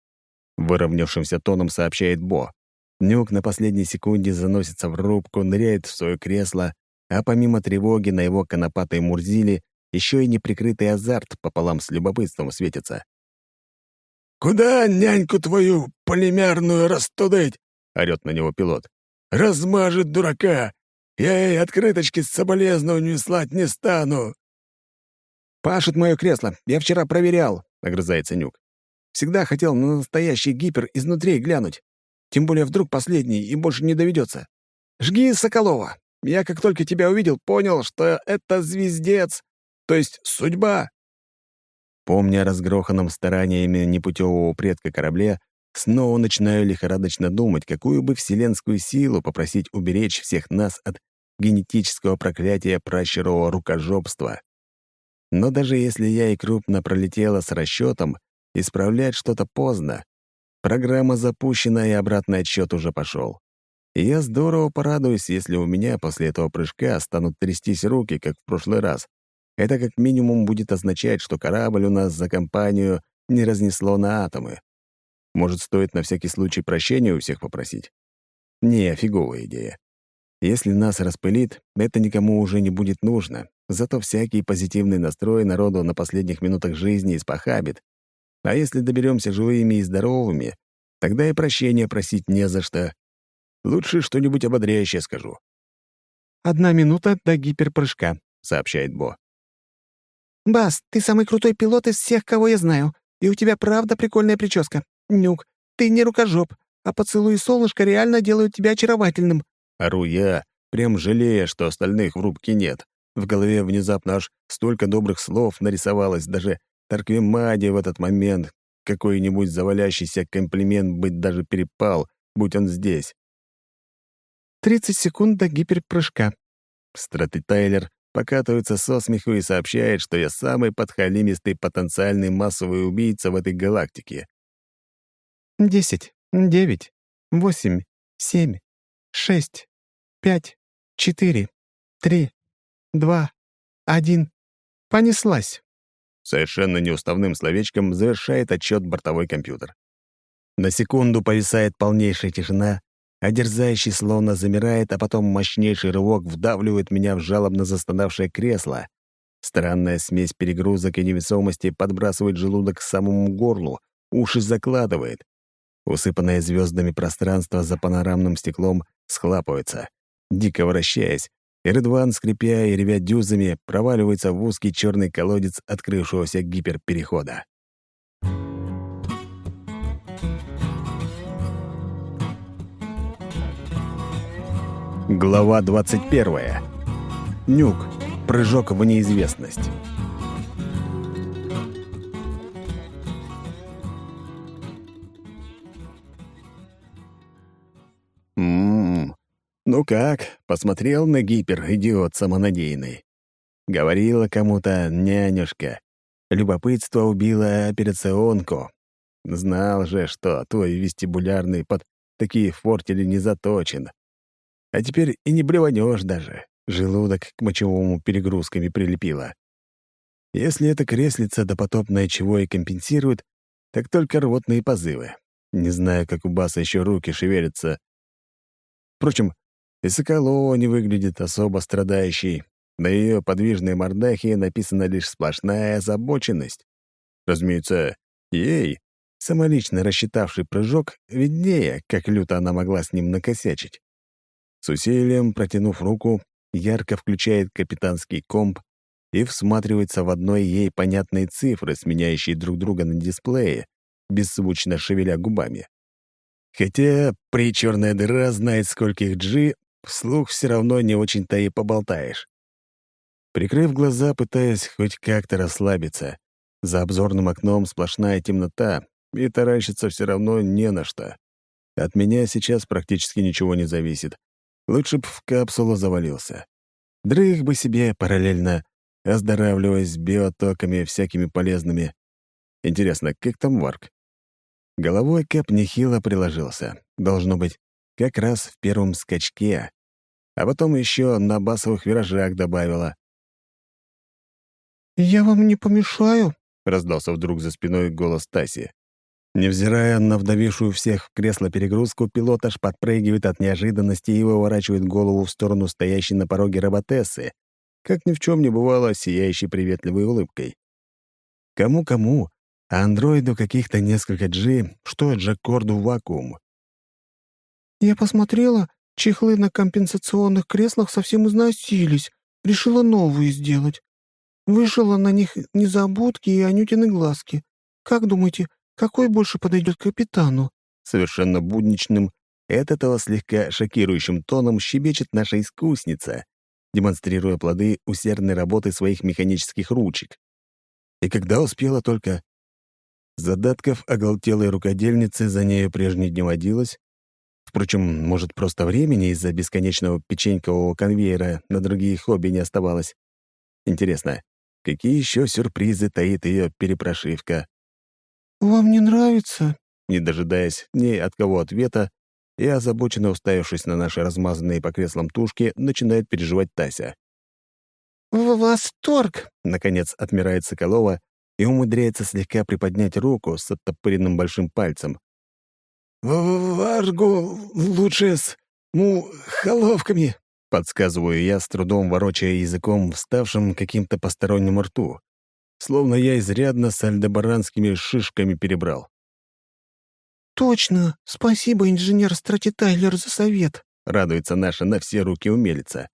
Выровнявшимся тоном сообщает Бо. Нюк на последней секунде заносится в рубку, ныряет в свое кресло, а помимо тревоги на его конопатой мурзиле еще и неприкрытый азарт пополам с любопытством светится. «Куда няньку твою полимерную растудыть?» — орёт на него пилот. «Размажет дурака! Я ей открыточки с соболезнованиями слать не стану!» «Пашет мое кресло. Я вчера проверял», — огрызается Нюк. «Всегда хотел на настоящий гипер изнутри глянуть. Тем более вдруг последний и больше не доведется. Жги Соколова. Я как только тебя увидел, понял, что это звездец, то есть судьба. Помня о стараниями непутевого предка корабле, снова начинаю лихорадочно думать, какую бы вселенскую силу попросить уберечь всех нас от генетического проклятия пращурового рукожопства. Но даже если я и крупно пролетела с расчетом, исправлять что-то поздно. Программа запущена, и обратный отсчет уже пошел. Я здорово порадуюсь, если у меня после этого прыжка станут трястись руки, как в прошлый раз. Это как минимум будет означать, что корабль у нас за компанию не разнесло на атомы. Может, стоит на всякий случай прощения у всех попросить? Не, фиговая идея. Если нас распылит, это никому уже не будет нужно. Зато всякий позитивный настрой народу на последних минутах жизни испохабит. А если доберемся живыми и здоровыми, тогда и прощения просить не за что. Лучше что-нибудь ободряющее скажу. «Одна минута до гиперпрыжка», — сообщает Бо. «Бас, ты самый крутой пилот из всех, кого я знаю, и у тебя правда прикольная прическа. Нюк, ты не рукожоп, а поцелуи солнышка реально делают тебя очаровательным». Ору я, прям жалея, что остальных в рубке нет. В голове внезапно аж столько добрых слов нарисовалось, даже Тарквимаде в этот момент какой-нибудь завалящийся комплимент быть даже перепал, будь он здесь. «Тридцать секунд до гиперпрыжка». Страты Тайлер покатывается со смеху и сообщает, что я самый подхалимистый потенциальный массовый убийца в этой галактике. «Десять, девять, восемь, семь, шесть, пять, четыре, три, два, один. Понеслась!» Совершенно неуставным словечком завершает отчет бортовой компьютер. На секунду повисает полнейшая тишина, а дерзающий словно замирает, а потом мощнейший рывок вдавливает меня в жалобно застонавшее кресло. Странная смесь перегрузок и невесомости подбрасывает желудок к самому горлу, уши закладывает. Усыпанное звездами пространство за панорамным стеклом схлапывается. Дико вращаясь, и Редван, скрипя и ревя дюзами, проваливается в узкий черный колодец открывшегося гиперперехода. Глава 21. Нюк. Прыжок в неизвестность. «Ну как, посмотрел на гипер, идиот самонадеянный?» Говорила кому-то нянюшка. Любопытство убило операционку. Знал же, что твой вестибулярный под такие фортели не заточен. А теперь и не блеванешь даже. Желудок к мочевому перегрузками прилепило. Если это креслица допотопное чего и компенсирует, так только рвотные позывы. Не знаю, как у Баса еще руки шевелятся. Впрочем, и Соколова не выглядит особо страдающей. На ее подвижной мордахе написана лишь сплошная озабоченность. Разумеется, ей, самолично рассчитавший прыжок, виднее, как люто она могла с ним накосячить. С усилием, протянув руку, ярко включает капитанский комп и всматривается в одной ей понятные цифры, сменяющие друг друга на дисплее, беззвучно шевеля губами. Хотя причерная дыра знает, скольких G Вслух все равно не очень-то и поболтаешь. Прикрыв глаза, пытаясь хоть как-то расслабиться, за обзорным окном сплошная темнота, и таращиться все равно не на что. От меня сейчас практически ничего не зависит. Лучше б в капсулу завалился. Дрых бы себе параллельно, оздоравливаясь биотоками всякими полезными. Интересно, как там Варк? Головой Кэп нехило приложился. Должно быть, как раз в первом скачке, а потом еще на басовых виражах добавила. «Я вам не помешаю?» — раздался вдруг за спиной голос Таси. Невзирая на вдавившую всех в кресло перегрузку, пилот аж подпрыгивает от неожиданности и выворачивает голову в сторону стоящей на пороге роботессы, как ни в чем не бывало, сияющей приветливой улыбкой. Кому-кому, а андроиду каких-то несколько G, что Джаккорду вакуум. «Я посмотрела, чехлы на компенсационных креслах совсем износились. Решила новые сделать. Вышила на них незабудки и анютины глазки. Как думаете, какой больше подойдет капитану?» Совершенно будничным, этого слегка шокирующим тоном щебечет наша искусница, демонстрируя плоды усердной работы своих механических ручек. И когда успела только... Задатков оголтелой рукодельницы за нею прежней не водилось. Впрочем, может, просто времени из-за бесконечного печенькового конвейера на другие хобби не оставалось. Интересно, какие еще сюрпризы таит ее перепрошивка? «Вам не нравится?» Не дожидаясь ни от кого ответа, и, озабоченно уставившись на наши размазанные по креслам тушки, начинает переживать Тася. «В восторг!» — наконец отмирает Соколова и умудряется слегка приподнять руку с оттопыренным большим пальцем. «В «Варгу лучше с му холовками», — подсказываю я, с трудом ворочая языком, вставшим каким-то посторонним рту, словно я изрядно с альдебаранскими шишками перебрал. «Точно! Спасибо, инженер Страти Тайлер, за совет!» — радуется наша на все руки умелица.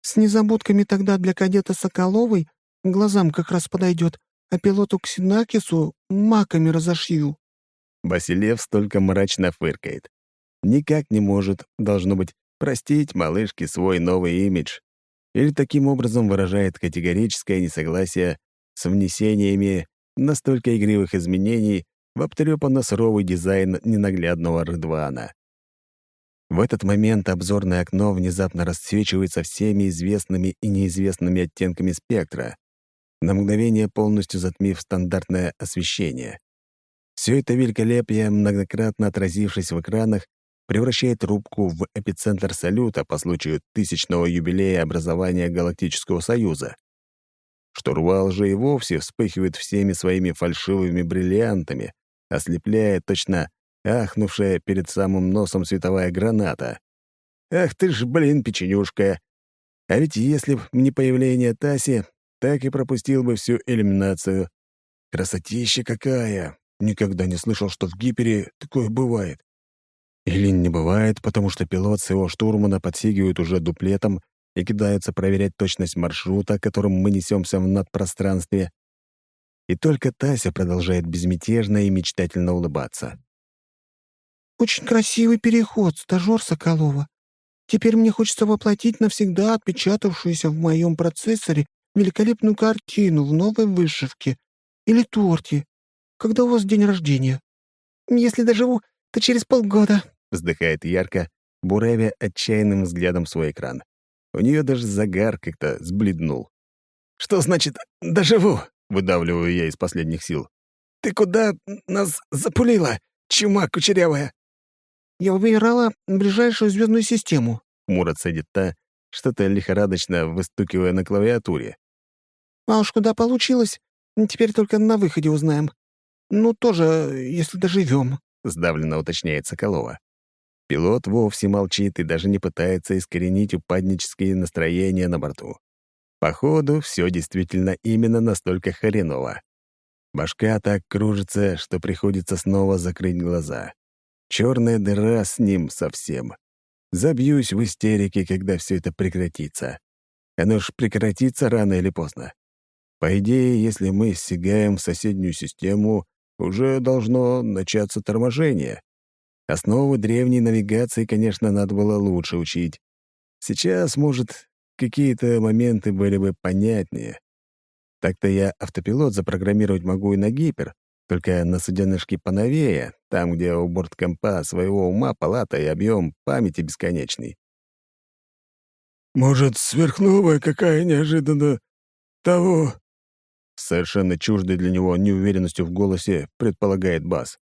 «С незабудками тогда для кадета Соколовой глазам как раз подойдет, а пилоту Ксенакису маками разошью». Басилев столько мрачно фыркает. Никак не может, должно быть, простить малышке свой новый имидж. Или таким образом выражает категорическое несогласие с внесениями настолько игривых изменений, в обтрепанно-суровый дизайн ненаглядного Рыдвана. В этот момент обзорное окно внезапно расцвечивается всеми известными и неизвестными оттенками спектра, на мгновение полностью затмив стандартное освещение. Все это великолепие, многократно отразившись в экранах, превращает рубку в эпицентр салюта по случаю тысячного юбилея образования Галактического Союза. Штурвал же и вовсе вспыхивает всеми своими фальшивыми бриллиантами, ослепляя точно ахнувшая перед самым носом световая граната. Ах ты ж, блин, печенюшка! А ведь если б не появление Таси, так и пропустил бы всю иллюминацию. Красотища какая! Никогда не слышал, что в гипере такое бывает. Или не бывает, потому что пилот с его штурмана подсигивают уже дуплетом и кидаются проверять точность маршрута, которым мы несемся в надпространстве. И только Тася продолжает безмятежно и мечтательно улыбаться. «Очень красивый переход, стажер Соколова. Теперь мне хочется воплотить навсегда отпечатавшуюся в моем процессоре великолепную картину в новой вышивке или торте. Когда у вас день рождения?» «Если доживу, то через полгода», — вздыхает ярко, буравя отчаянным взглядом свой экран. У нее даже загар как-то сбледнул. «Что значит «доживу»?» — выдавливаю я из последних сил. «Ты куда нас запулила, чума кучерявая?» «Я выбирала ближайшую звездную систему», — Мура цедит та, что-то лихорадочно выстукивая на клавиатуре. «А уж куда получилось, теперь только на выходе узнаем. Ну, тоже, если доживем», — сдавленно уточняет Соколова. Пилот вовсе молчит и даже не пытается искоренить упаднические настроения на борту. Походу, все действительно именно настолько хреново. Башка так кружится, что приходится снова закрыть глаза. Черная дыра с ним совсем. Забьюсь в истерике, когда все это прекратится. Оно ж прекратится рано или поздно. По идее, если мы сигаем в соседнюю систему, уже должно начаться торможение. Основы древней навигации, конечно, надо было лучше учить. Сейчас, может, какие-то моменты были бы понятнее. Так-то я автопилот запрограммировать могу и на гипер, только на суденышке поновее, там, где у борткомпа своего ума палата и объем памяти бесконечный. «Может, сверхновая какая неожиданно того?» Совершенно чуждой для него неуверенностью в голосе предполагает Бас.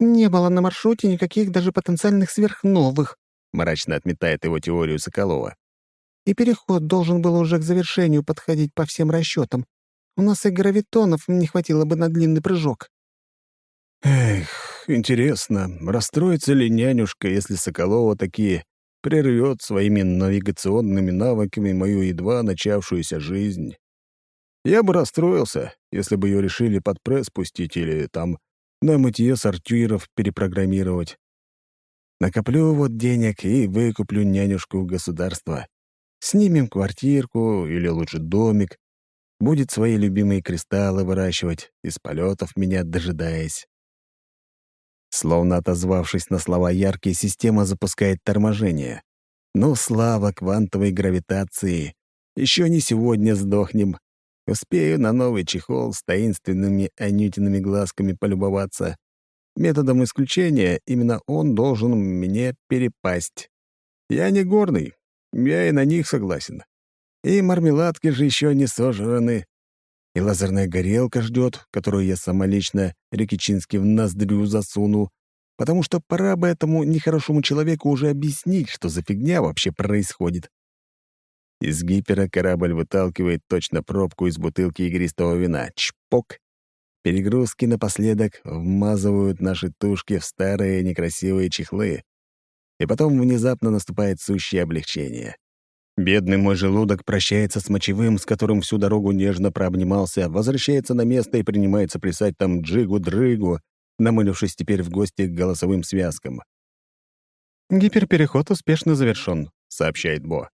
«Не было на маршруте никаких даже потенциальных сверхновых», мрачно отметает его теорию Соколова и переход должен был уже к завершению подходить по всем расчетам. У нас и гравитонов не хватило бы на длинный прыжок». «Эх, интересно, расстроится ли нянюшка, если Соколова такие прервет своими навигационными навыками мою едва начавшуюся жизнь? Я бы расстроился, если бы ее решили под пресс пустить или там на мытье сортиров перепрограммировать. Накоплю вот денег и выкуплю нянюшку государства. Снимем квартирку или лучше домик. Будет свои любимые кристаллы выращивать, из полетов меня дожидаясь. Словно отозвавшись на слова яркие, система запускает торможение. Ну, слава квантовой гравитации. Еще не сегодня сдохнем. Успею на новый чехол с таинственными анютиными глазками полюбоваться. Методом исключения именно он должен мне перепасть. Я не горный, я и на них согласен. И мармеладки же еще не сожраны. И лазерная горелка ждет, которую я самолично Рикичински в ноздрю засуну, потому что пора бы этому нехорошему человеку уже объяснить, что за фигня вообще происходит. Из гипера корабль выталкивает точно пробку из бутылки игристого вина. Чпок! Перегрузки напоследок вмазывают наши тушки в старые некрасивые чехлы. И потом внезапно наступает сущее облегчение. Бедный мой желудок прощается с мочевым, с которым всю дорогу нежно прообнимался, возвращается на место и принимается плясать там джигу-дрыгу, намылившись теперь в гости к голосовым связкам. «Гиперпереход успешно завершён», — сообщает Бо.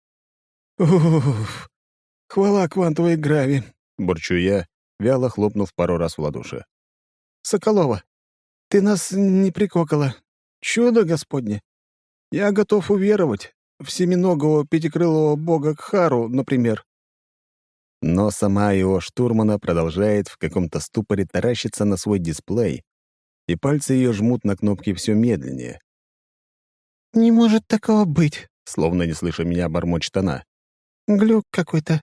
«Уф, хвала квантовой грави», — бурчу я, вяло хлопнув пару раз в ладоши. «Соколова, ты нас не прикокала. Чудо Господне. Я готов уверовать, в семиногого пятикрылого бога Кхару, например. Но сама его штурмана продолжает в каком-то ступоре таращиться на свой дисплей, и пальцы ее жмут на кнопки все медленнее. «Не может такого быть», — словно не слыша меня, бормочет она. «Глюк какой-то».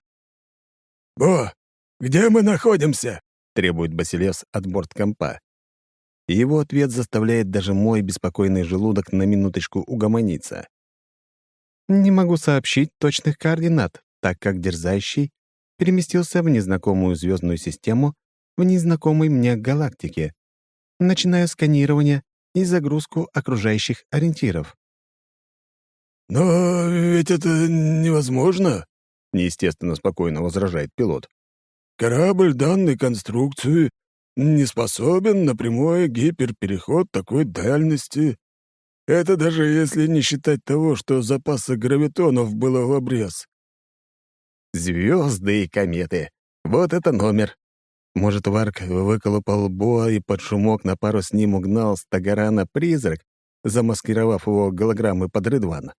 «Бо, где мы находимся?» — требует Басилевс от борткомпа. И его ответ заставляет даже мой беспокойный желудок на минуточку угомониться. Не могу сообщить точных координат, так как дерзающий переместился в незнакомую звездную систему в незнакомой мне галактике, начиная сканирование и загрузку окружающих ориентиров. «Но ведь это невозможно», — неестественно спокойно возражает пилот. «Корабль данной конструкции не способен на прямой гиперпереход такой дальности. Это даже если не считать того, что запаса гравитонов было в обрез. Звезды и кометы. Вот это номер. Может, Варк выколупал Боа и под шумок на пару с ним угнал с Тагарана призрак, замаскировав его голограммы под Рыдван?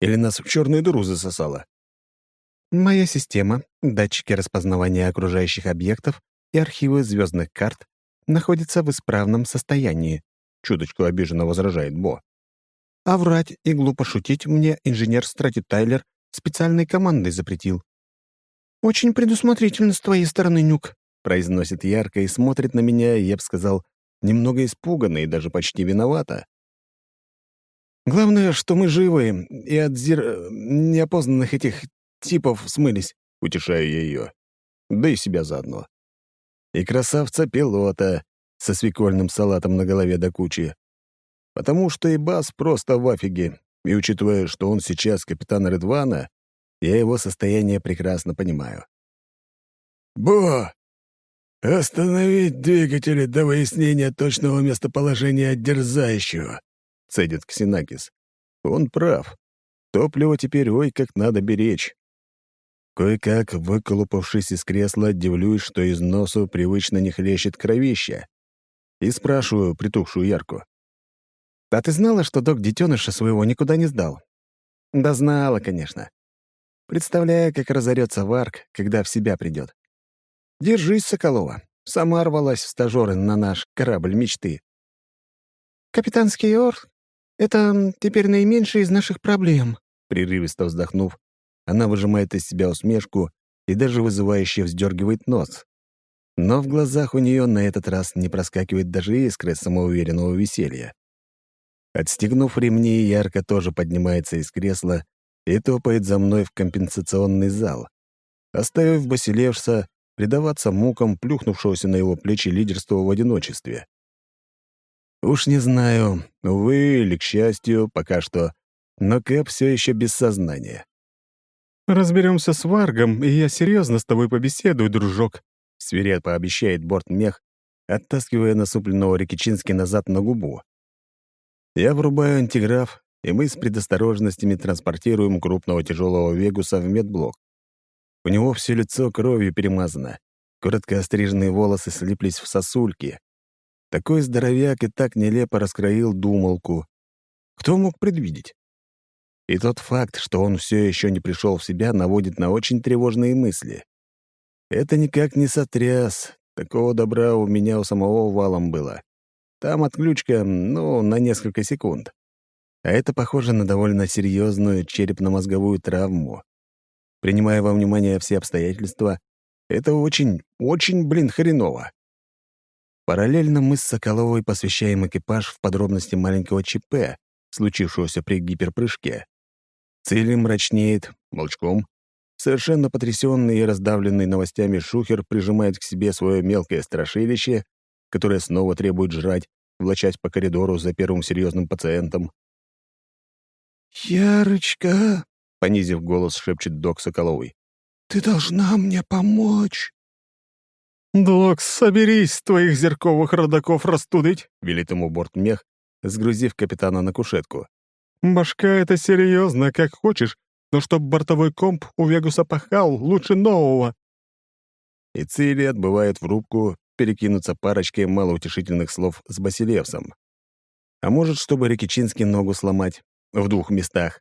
Или нас в черную дыру засосало? Моя система, датчики распознавания окружающих объектов и архивы звездных карт находятся в исправном состоянии, чуточку обиженно возражает Бо. А врать и глупо шутить мне инженер Страти Тайлер специальной командой запретил. «Очень предусмотрительно с твоей стороны, Нюк», — произносит ярко и смотрит на меня, я бы сказал, немного испуганно и даже почти виновата. «Главное, что мы живы, и от зир... неопознанных этих типов смылись», — утешаю я ее. Да и себя заодно. И красавца-пилота со свекольным салатом на голове до кучи потому что и Бас просто в афиге, и учитывая, что он сейчас капитан Редвана, я его состояние прекрасно понимаю. «Бо! Остановить двигатели до выяснения точного местоположения дерзающего!» — цедит Ксенакис. Он прав. Топливо теперь ой как надо беречь. Кое-как, выколупавшись из кресла, дивлюсь, что из носу привычно не хлещет кровища. И спрашиваю притухшую ярку. «А ты знала, что док детеныша своего никуда не сдал?» «Да знала, конечно. Представляю, как разорется Варк, когда в себя придет. Держись, Соколова. Сама рвалась в стажеры на наш корабль мечты. «Капитанский ор — это теперь наименьший из наших проблем», прерывисто вздохнув, она выжимает из себя усмешку и даже вызывающе вздергивает нос. Но в глазах у нее на этот раз не проскакивает даже искры самоуверенного веселья. Отстегнув ремни, Ярко тоже поднимается из кресла и топает за мной в компенсационный зал, оставив Басилевса предаваться мукам плюхнувшегося на его плечи лидерства в одиночестве. Уж не знаю, увы или к счастью, пока что, но Кэп все еще без сознания. Разберемся с Варгом, и я серьезно с тобой побеседую, дружок», — свирепо обещает бортмех, оттаскивая насупленного Рикичински назад на губу. Я врубаю антиграф, и мы с предосторожностями транспортируем крупного тяжелого вегуса в медблок. У него все лицо кровью перемазано. Коротко остриженные волосы слиплись в сосульки. Такой здоровяк и так нелепо раскроил думалку. Кто мог предвидеть? И тот факт, что он все еще не пришел в себя, наводит на очень тревожные мысли. Это никак не сотряс. Такого добра у меня у самого валом было. Там отключка, ну, на несколько секунд. А это похоже на довольно серьезную черепно-мозговую травму. Принимая во внимание все обстоятельства, это очень, очень, блин, хреново. Параллельно мы с Соколовой посвящаем экипаж в подробности маленького ЧП, случившегося при гиперпрыжке. Цели мрачнеет, молчком. Совершенно потрясенный и раздавленный новостями Шухер прижимает к себе свое мелкое страшилище, которое снова требует жрать, влачать по коридору за первым серьезным пациентом. «Ярочка!» — понизив голос, шепчет док Соколовой. «Ты должна мне помочь!» «Док, соберись, твоих зерковых родаков растудить!» — велит ему бортмех, сгрузив капитана на кушетку. «Башка — это серьезно, как хочешь, но чтоб бортовой комп у Вегуса пахал, лучше нового!» И Цири отбывает в рубку перекинуться парочкой малоутешительных слов с Басилевсом. А может, чтобы Рикичинский ногу сломать в двух местах.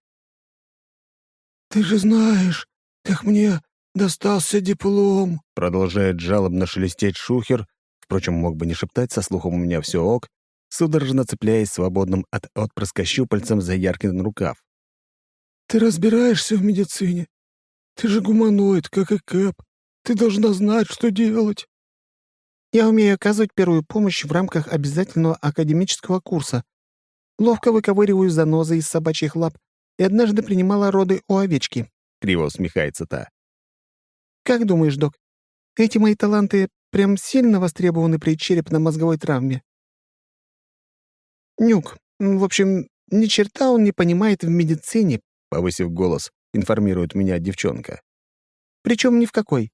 «Ты же знаешь, как мне достался диплом», — продолжает жалобно шелестеть Шухер, впрочем, мог бы не шептать, со слухом у меня все ок, судорожно цепляясь свободным от отпрыска щупальцем за Яркин рукав. «Ты разбираешься в медицине? Ты же гуманоид, как и Кэп. Ты должна знать, что делать». «Я умею оказывать первую помощь в рамках обязательного академического курса. Ловко выковыриваю занозы из собачьих лап и однажды принимала роды у овечки», — криво усмехается та. «Как думаешь, док, эти мои таланты прям сильно востребованы при черепно-мозговой травме?» «Нюк, в общем, ни черта он не понимает в медицине», — повысив голос, информирует меня девчонка. «Причем ни в какой.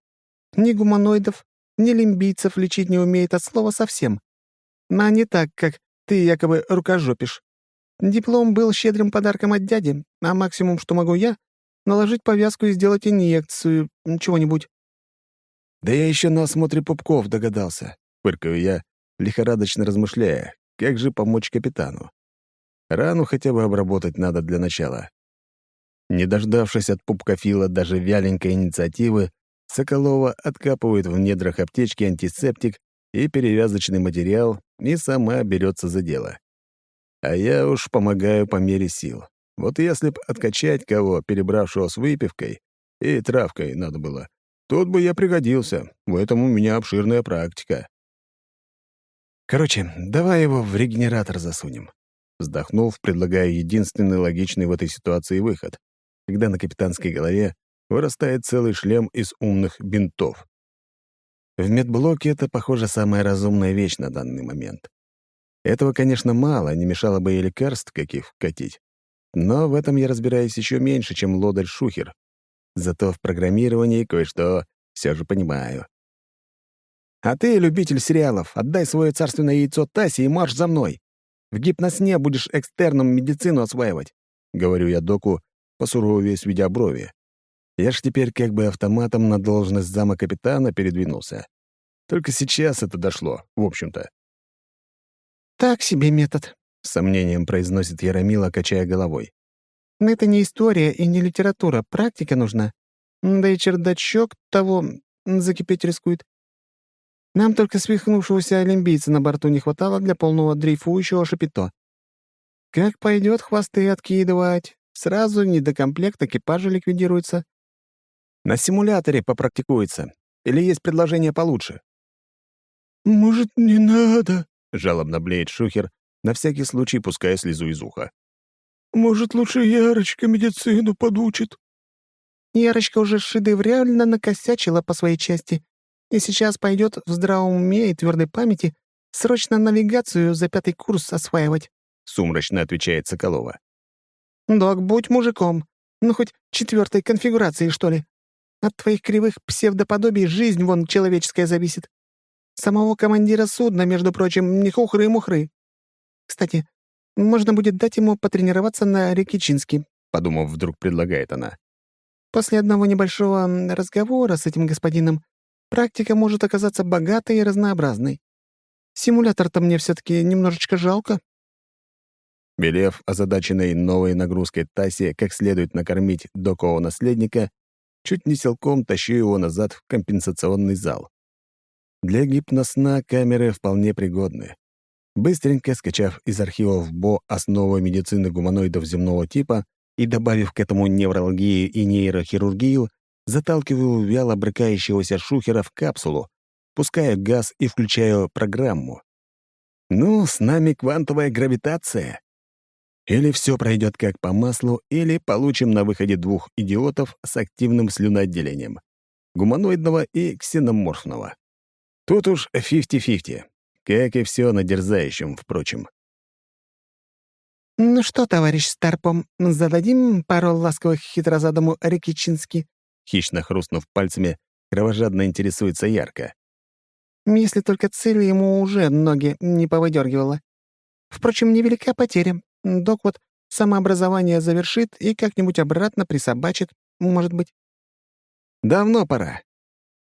Ни гуманоидов, ни лимбийцев лечить не умеет от слова совсем. Но не так, как ты якобы рукожопишь. Диплом был щедрым подарком от дяди, а максимум, что могу я, наложить повязку и сделать инъекцию, чего-нибудь». «Да я еще на осмотре пупков догадался», — фыркаю я, лихорадочно размышляя, как же помочь капитану. Рану хотя бы обработать надо для начала. Не дождавшись от пупкофила даже вяленькой инициативы, Соколова откапывает в недрах аптечки антисептик и перевязочный материал и сама берется за дело. А я уж помогаю по мере сил. Вот если б откачать кого, перебравшего с выпивкой, и травкой надо было, тут бы я пригодился. В этом у меня обширная практика. Короче, давай его в регенератор засунем. Вздохнув, предлагаю единственный логичный в этой ситуации выход, когда на капитанской голове вырастает целый шлем из умных бинтов. В медблоке это, похоже, самая разумная вещь на данный момент. Этого, конечно, мало, не мешало бы и лекарств каких вкатить. Но в этом я разбираюсь еще меньше, чем лодырь Шухер. Зато в программировании кое-что все же понимаю. «А ты, любитель сериалов, отдай свое царственное яйцо Тасе и марш за мной. В гипносне будешь экстерном медицину осваивать», — говорю я доку, посуровее сведя брови. Я ж теперь как бы автоматом на должность зама капитана передвинулся. Только сейчас это дошло, в общем-то. «Так себе метод», — с сомнением произносит Яромила, качая головой. «Но это не история и не литература, практика нужна. Да и чердачок того закипеть рискует. Нам только свихнувшегося олимпийца на борту не хватало для полного дрейфующего шапито. Как пойдет хвосты откидывать, сразу недокомплект экипажа ликвидируется. На симуляторе попрактикуется. Или есть предложение получше?» «Может, не надо?» жалобно блеет Шухер, на всякий случай пуская слезу из уха. «Может, лучше Ярочка медицину подучит?» Ярочка уже шедеврально накосячила по своей части, и сейчас пойдет в здравом уме и твердой памяти срочно навигацию за пятый курс осваивать», — сумрачно отвечает Соколова. «Док, будь мужиком. Ну, хоть четвертой конфигурации, что ли. От твоих кривых псевдоподобий жизнь вон человеческая зависит. Самого командира судна, между прочим, не хухры-мухры. Кстати, можно будет дать ему потренироваться на Рикичинске», — подумав, вдруг предлагает она. «После одного небольшого разговора с этим господином практика может оказаться богатой и разнообразной. Симулятор-то мне все таки немножечко жалко». Велев озадаченной новой нагрузкой Тасе как следует накормить докового наследника, чуть не силком тащу его назад в компенсационный зал. Для гипносна камеры вполне пригодны. Быстренько скачав из архивов БО основы медицины гуманоидов земного типа и добавив к этому неврологию и нейрохирургию, заталкиваю вяло брыкающегося шухера в капсулу, пускаю газ и включаю программу. Ну, с нами квантовая гравитация. Или все пройдет как по маслу, или получим на выходе двух идиотов с активным слюноотделением — гуманоидного и ксеноморфного. Тут уж 50-50, как и все на дерзающем, впрочем. «Ну что, товарищ Старпом, зададим пару ласковых хитрозадому Рикичински?» Хищно хрустнув пальцами, кровожадно интересуется ярко. «Если только цель ему уже ноги не повыдергивала. Впрочем, невелика потеря. Док вот самообразование завершит и как-нибудь обратно присобачит, может быть». «Давно пора.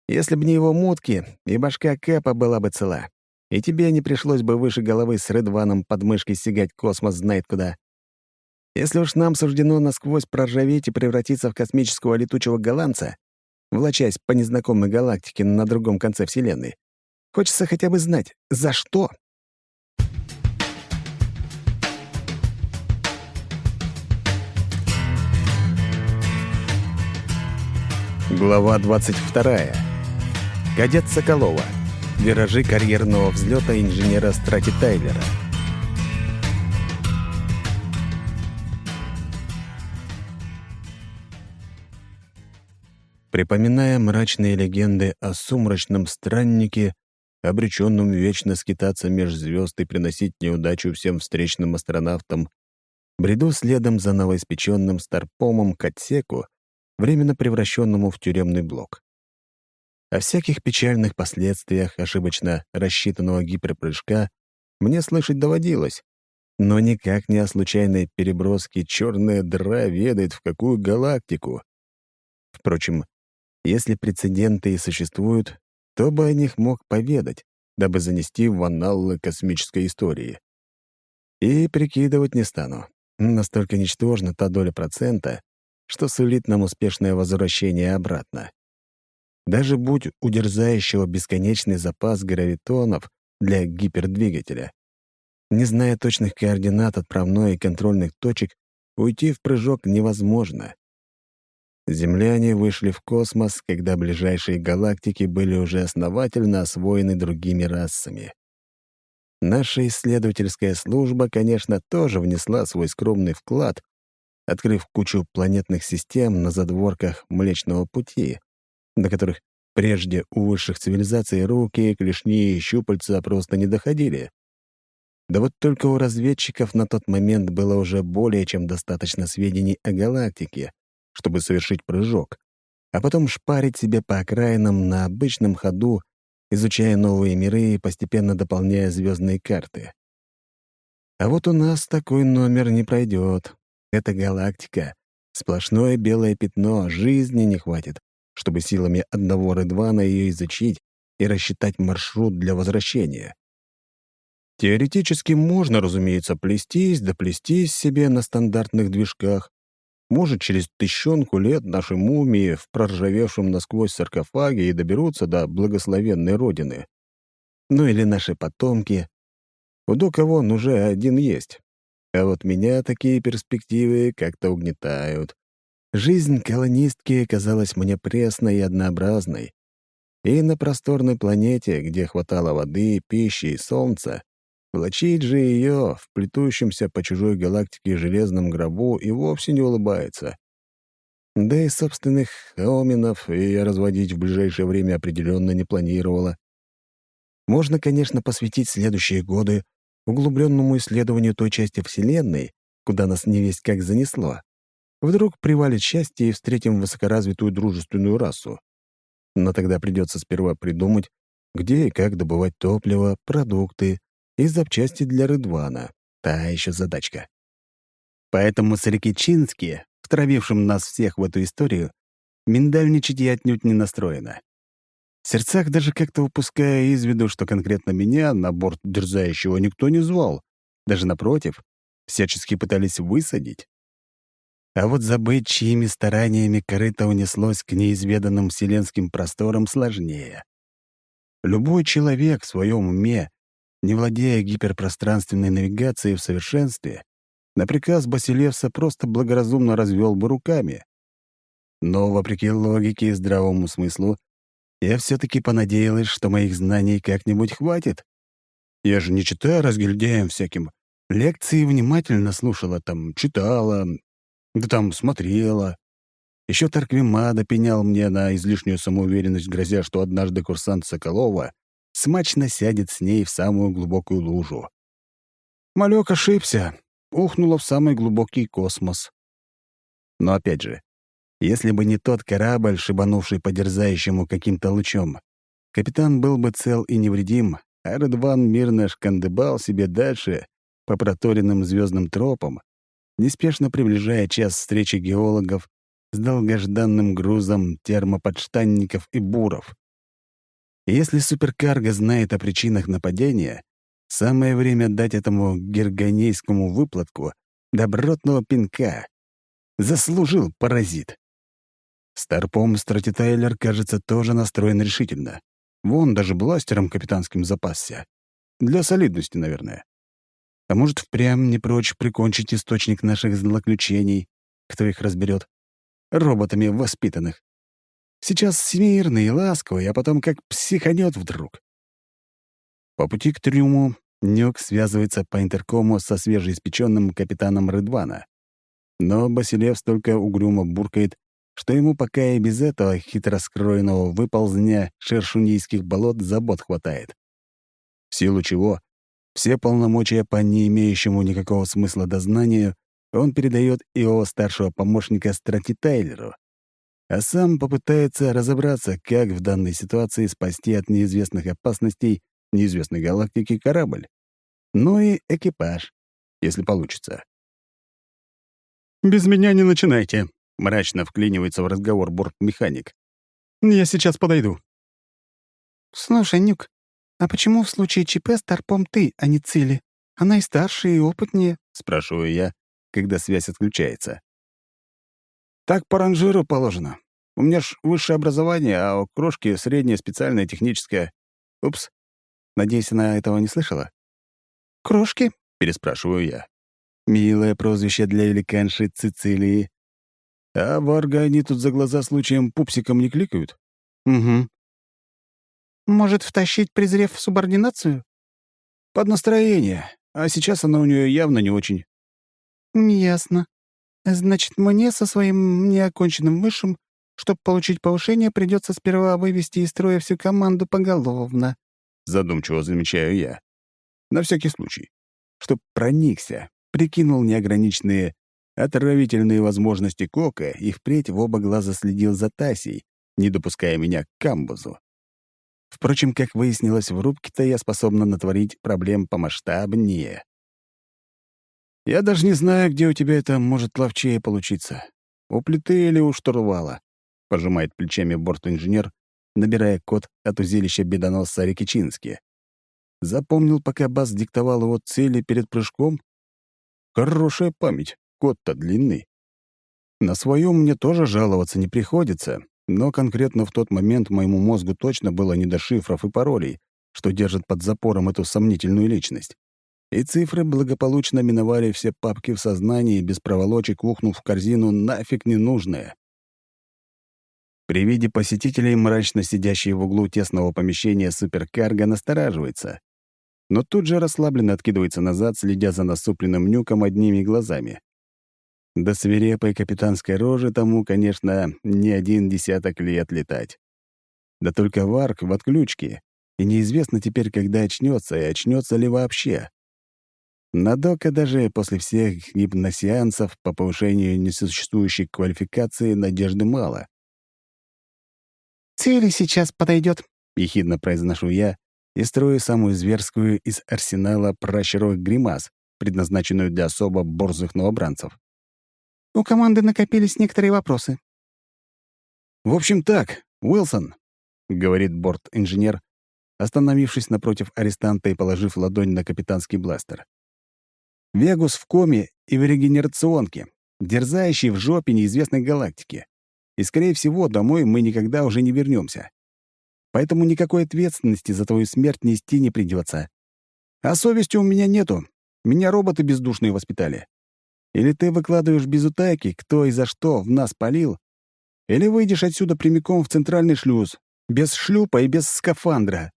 Если б не его мутки, и башка Кэпа была бы цела. И тебе не пришлось бы выше головы с Редваном под мышкой сигать космос знает куда. Если уж нам суждено насквозь проржаветь и превратиться в космического летучего голландца, влачась по незнакомой галактике на другом конце Вселенной, хочется хотя бы знать, за что. Глава 22. Кадет Соколова. Виражи карьерного взлета инженера Страти Тайлера. Припоминая мрачные легенды о сумрачном страннике, обреченном вечно скитаться меж звезд и приносить неудачу всем встречным астронавтам, бреду следом за новоиспеченным старпомом к отсеку, временно превращенному в тюремный блок. О всяких печальных последствиях ошибочно рассчитанного гиперпрыжка мне слышать доводилось, но никак не о случайной переброске черная дыра ведает в какую галактику. Впрочем, если прецеденты и существуют, то бы о них мог поведать, дабы занести в анналы космической истории. И прикидывать не стану. Настолько ничтожна та доля процента, что сулит нам успешное возвращение обратно. Даже будь у дерзающего бесконечный запас гравитонов для гипердвигателя. Не зная точных координат отправной и контрольных точек, уйти в прыжок невозможно. Земляне вышли в космос, когда ближайшие галактики были уже основательно освоены другими расами. Наша исследовательская служба, конечно, тоже внесла свой скромный вклад, открыв кучу планетных систем на задворках Млечного Пути, до которых прежде у высших цивилизаций руки, клешни и щупальца просто не доходили. Да вот только у разведчиков на тот момент было уже более чем достаточно сведений о галактике, чтобы совершить прыжок, а потом шпарить себе по окраинам на обычном ходу, изучая новые миры и постепенно дополняя звездные карты. А вот у нас такой номер не пройдет. Это галактика. Сплошное белое пятно, жизни не хватит, чтобы силами одного Редвана ее изучить и рассчитать маршрут для возвращения. Теоретически можно, разумеется, плестись да плестись себе на стандартных движках. Может, через тысячонку лет наши мумии в проржавевшем насквозь саркофаге и доберутся до благословенной родины. Ну или наши потомки. У дока вон уже один есть. А вот меня такие перспективы как-то угнетают. Жизнь колонистки казалась мне пресной и однообразной. И на просторной планете, где хватало воды, пищи и солнца, влачить же ее в плетущемся по чужой галактике железном гробу и вовсе не улыбается. Да и собственных хаоминов я разводить в ближайшее время определенно не планировала. Можно, конечно, посвятить следующие годы углубленному исследованию той части Вселенной, куда нас не весть как занесло. Вдруг привалит счастье и встретим высокоразвитую дружественную расу. Но тогда придется сперва придумать, где и как добывать топливо, продукты и запчасти для Рыдвана. Та еще задачка. Поэтому с Рикичински, втравившим нас всех в эту историю, миндальничать я отнюдь не настроена. В сердцах даже как-то упуская из виду, что конкретно меня на борт дерзающего никто не звал. Даже напротив, всячески пытались высадить. А вот забыть, чьими стараниями корыто унеслось к неизведанным вселенским просторам, сложнее. Любой человек в своем уме, не владея гиперпространственной навигацией в совершенстве, на приказ Басилевса просто благоразумно развел бы руками. Но, вопреки логике и здравому смыслу, я все таки понадеялась, что моих знаний как-нибудь хватит. Я же не читаю разгильдяем всяким. Лекции внимательно слушала, там, читала, да там смотрела. Еще Тарквимада пенял мне на излишнюю самоуверенность, грозя, что однажды курсант Соколова смачно сядет с ней в самую глубокую лужу. Малек ошибся, ухнула в самый глубокий космос. Но опять же, если бы не тот корабль, шибанувший по дерзающему каким-то лучом, капитан был бы цел и невредим, а Редван мирно шкандыбал себе дальше по проторенным звездным тропам, неспешно приближая час встречи геологов с долгожданным грузом термоподштанников и буров. Если суперкарго знает о причинах нападения, самое время дать этому гергонейскому выплатку добротного пинка. Заслужил паразит. Старпом Стратитайлер, кажется, тоже настроен решительно. Вон даже бластером капитанским запасся. Для солидности, наверное. А может, впрямь не прочь прикончить источник наших злоключений, кто их разберет, роботами воспитанных. Сейчас смирный и ласковый, а потом как психанет вдруг. По пути к трюму Нюк связывается по интеркому со свежеиспеченным капитаном Рыдвана. Но Басилев столько угрюмо буркает, что ему пока и без этого хитро скроенного выползня шершунийских болот забот хватает. В силу чего все полномочия по не имеющему никакого смысла дознанию он передает ИО старшего помощника Страти Тайлеру, а сам попытается разобраться, как в данной ситуации спасти от неизвестных опасностей неизвестной галактики корабль. Ну и экипаж, если получится. «Без меня не начинайте», — мрачно вклинивается в разговор бортмеханик. «Я сейчас подойду». «Слушай, Нюк, а почему в случае ЧП старпом ты, а не Цили? Она и старше, и опытнее», — спрашиваю я, когда связь отключается. «Так по ранжиру положено. У меня ж высшее образование, а у крошки среднее специальное техническое. Упс. Надеюсь, она этого не слышала?» «Крошки?» — переспрашиваю я. Милое прозвище для великанши Цицилии. А Варга они тут за глаза случаем пупсиком не кликают? Угу. Может, втащить, презрев субординацию? Под настроение. А сейчас она у нее явно не очень. Ясно. Значит, мне со своим неоконченным высшим, чтобы получить повышение, придется сперва вывести из строя всю команду поголовно. Задумчиво замечаю я. На всякий случай. Чтоб проникся, прикинул неограниченные отравительные возможности Кока и впредь в оба глаза следил за Тасей, не допуская меня к камбузу. Впрочем, как выяснилось, в рубке-то я способна натворить проблем помасштабнее. Я даже не знаю, где у тебя это может ловчее получиться. У плиты или у штурвала, — пожимает плечами борт-инженер, набирая код от узилища бедоносца Рикичински. Запомнил, пока Бас диктовал его цели перед прыжком? Хорошая память. Код-то длинный. На своем мне тоже жаловаться не приходится, но конкретно в тот момент моему мозгу точно было не до шифров и паролей, что держат под запором эту сомнительную личность. И цифры благополучно миновали все папки в сознании, без проволочек ухнув в корзину нафиг ненужное. При виде посетителей, мрачно сидящий в углу тесного помещения суперкарго настораживается, но тут же расслабленно откидывается назад, следя за насупленным нюком одними глазами. До свирепой капитанской рожи тому, конечно, не один десяток лет летать. Да только Варк в отключке, и неизвестно теперь, когда очнется, и очнется ли вообще. Надока даже после всех гипносеансов по повышению несуществующей квалификации надежды мало. «Цели сейчас подойдет», — ехидно произношу я и строю самую зверскую из арсенала пращуровых гримас, предназначенную для особо борзых новобранцев. У команды накопились некоторые вопросы. «В общем так, Уилсон», — говорит борт-инженер, остановившись напротив арестанта и положив ладонь на капитанский бластер. «Вегус в коме и в регенерационке. дерзающий в жопе неизвестной галактики. И, скорее всего, домой мы никогда уже не вернемся. Поэтому никакой ответственности за твою смерть нести не придется. А совести у меня нету. Меня роботы бездушные воспитали. Или ты выкладываешь без утайки, кто и за что в нас палил, или выйдешь отсюда прямиком в центральный шлюз, без шлюпа и без скафандра.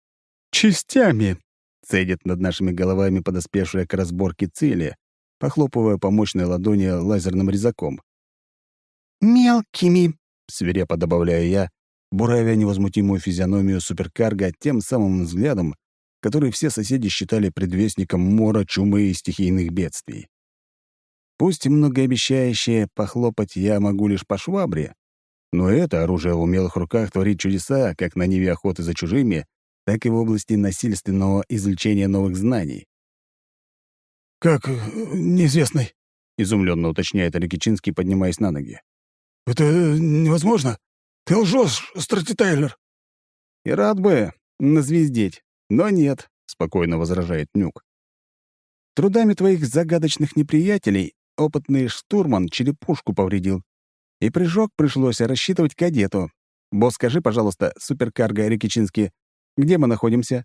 Частями!» — цедит над нашими головами подоспевшая к разборке цели, похлопывая по мощной ладони лазерным резаком. «Мелкими!» — свирепо добавляю я, буравя невозмутимую физиономию суперкарга тем самым взглядом, который все соседи считали предвестником мора, чумы и стихийных бедствий. Пусть и многообещающее похлопать я могу лишь по швабре, но это оружие в умелых руках творит чудеса как на ниве охоты за чужими, так и в области насильственного извлечения новых знаний. «Как э, неизвестный?» — изумленно уточняет Аликичинский, поднимаясь на ноги. «Это невозможно. Ты лжешь, Страти Тайлер!» «И рад бы назвездеть, но нет», — спокойно возражает Нюк. «Трудами твоих загадочных неприятелей опытный штурман черепушку повредил. И прыжок пришлось рассчитывать кадету. Босс, скажи, пожалуйста, суперкарго Рикичинский, где мы находимся?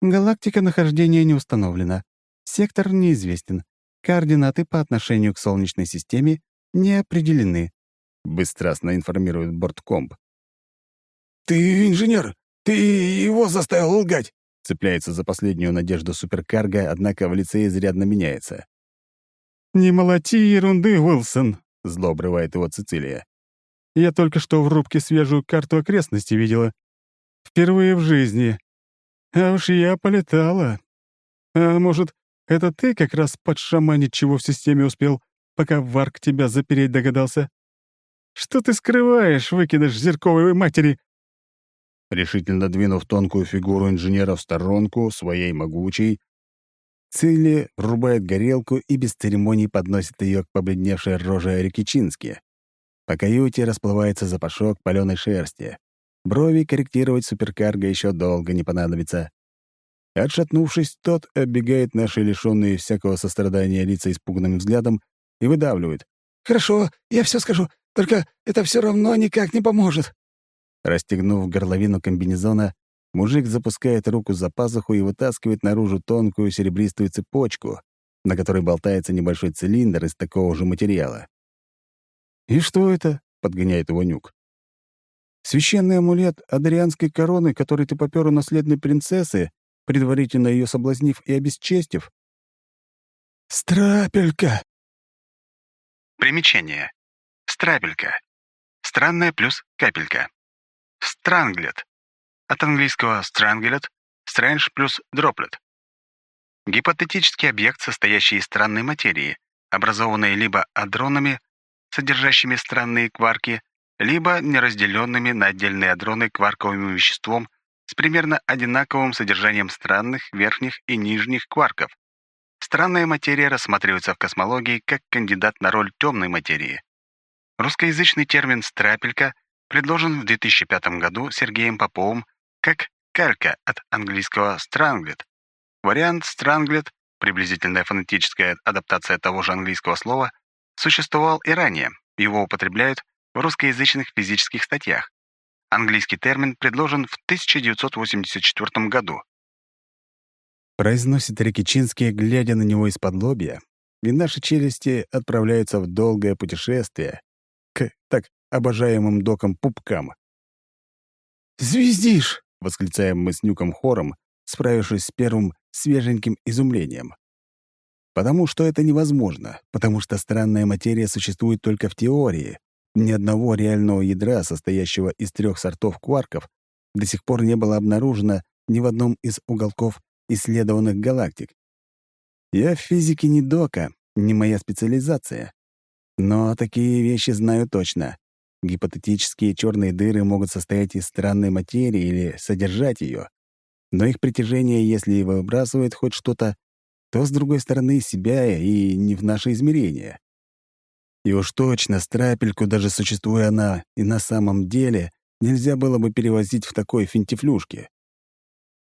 Галактика нахождения не установлена. Сектор неизвестен. Координаты по отношению к Солнечной системе не определены. Бесстрастно информирует борткомп. «Ты инженер! Ты его заставил лгать!» Цепляется за последнюю надежду суперкарга, однако в лице изрядно меняется. «Не молоти ерунды, Уилсон!» Зло обрывает его Цицилия. «Я только что в рубке свежую карту окрестности видела. Впервые в жизни. А уж я полетала. А может, это ты как раз подшаманить чего в системе успел, пока Варк тебя запереть догадался? Что ты скрываешь, выкидыш зерковой матери?» Решительно двинув тонкую фигуру инженера в сторонку, своей могучей, Цилли рубает горелку и без церемоний подносит ее к побледневшей роже Рикичински. По каюте расплывается запашок паленой шерсти. Брови корректировать суперкарго еще долго не понадобится. Отшатнувшись, тот оббегает наши лишенные всякого сострадания лица испуганным взглядом и выдавливает. «Хорошо, я все скажу, только это все равно никак не поможет». Расстегнув горловину комбинезона, Мужик запускает руку за пазуху и вытаскивает наружу тонкую серебристую цепочку, на которой болтается небольшой цилиндр из такого же материала. «И что это?» — подгоняет его нюк. «Священный амулет адрианской короны, который ты попер у наследной принцессы, предварительно ее соблазнив и обесчестив?» «Страпелька!» Примечание. Страпелька. Странная плюс капелька. Странглет. От английского strangulate — strange плюс droplet. Гипотетический объект, состоящий из странной материи, образованной либо адронами, содержащими странные кварки, либо неразделенными на отдельные адроны кварковым веществом с примерно одинаковым содержанием странных верхних и нижних кварков. Странная материя рассматривается в космологии как кандидат на роль темной материи. Русскоязычный термин «страпелька» предложен в 2005 году Сергеем Поповым как калька от английского stranglet. Вариант stranglet, приблизительная фонетическая адаптация того же английского слова, существовал и ранее. Его употребляют в русскоязычных физических статьях. Английский термин предложен в 1984 году. Произносит Рикичинский, глядя на него из-под лобья, и наши челюсти отправляются в долгое путешествие к так обожаемым докам-пупкам. «Звездишь!» — восклицаем мы с Нюком хором, справившись с первым свеженьким изумлением. Потому что это невозможно, потому что странная материя существует только в теории. Ни одного реального ядра, состоящего из трех сортов кварков, до сих пор не было обнаружено ни в одном из уголков исследованных галактик. Я в физике не дока, не моя специализация. Но такие вещи знаю точно. Гипотетические черные дыры могут состоять из странной материи или содержать ее. Но их притяжение, если и выбрасывает хоть что-то, то, с другой стороны, себя и не в наше измерение. И уж точно страпельку, даже существуя она и на самом деле, нельзя было бы перевозить в такой финтифлюшке.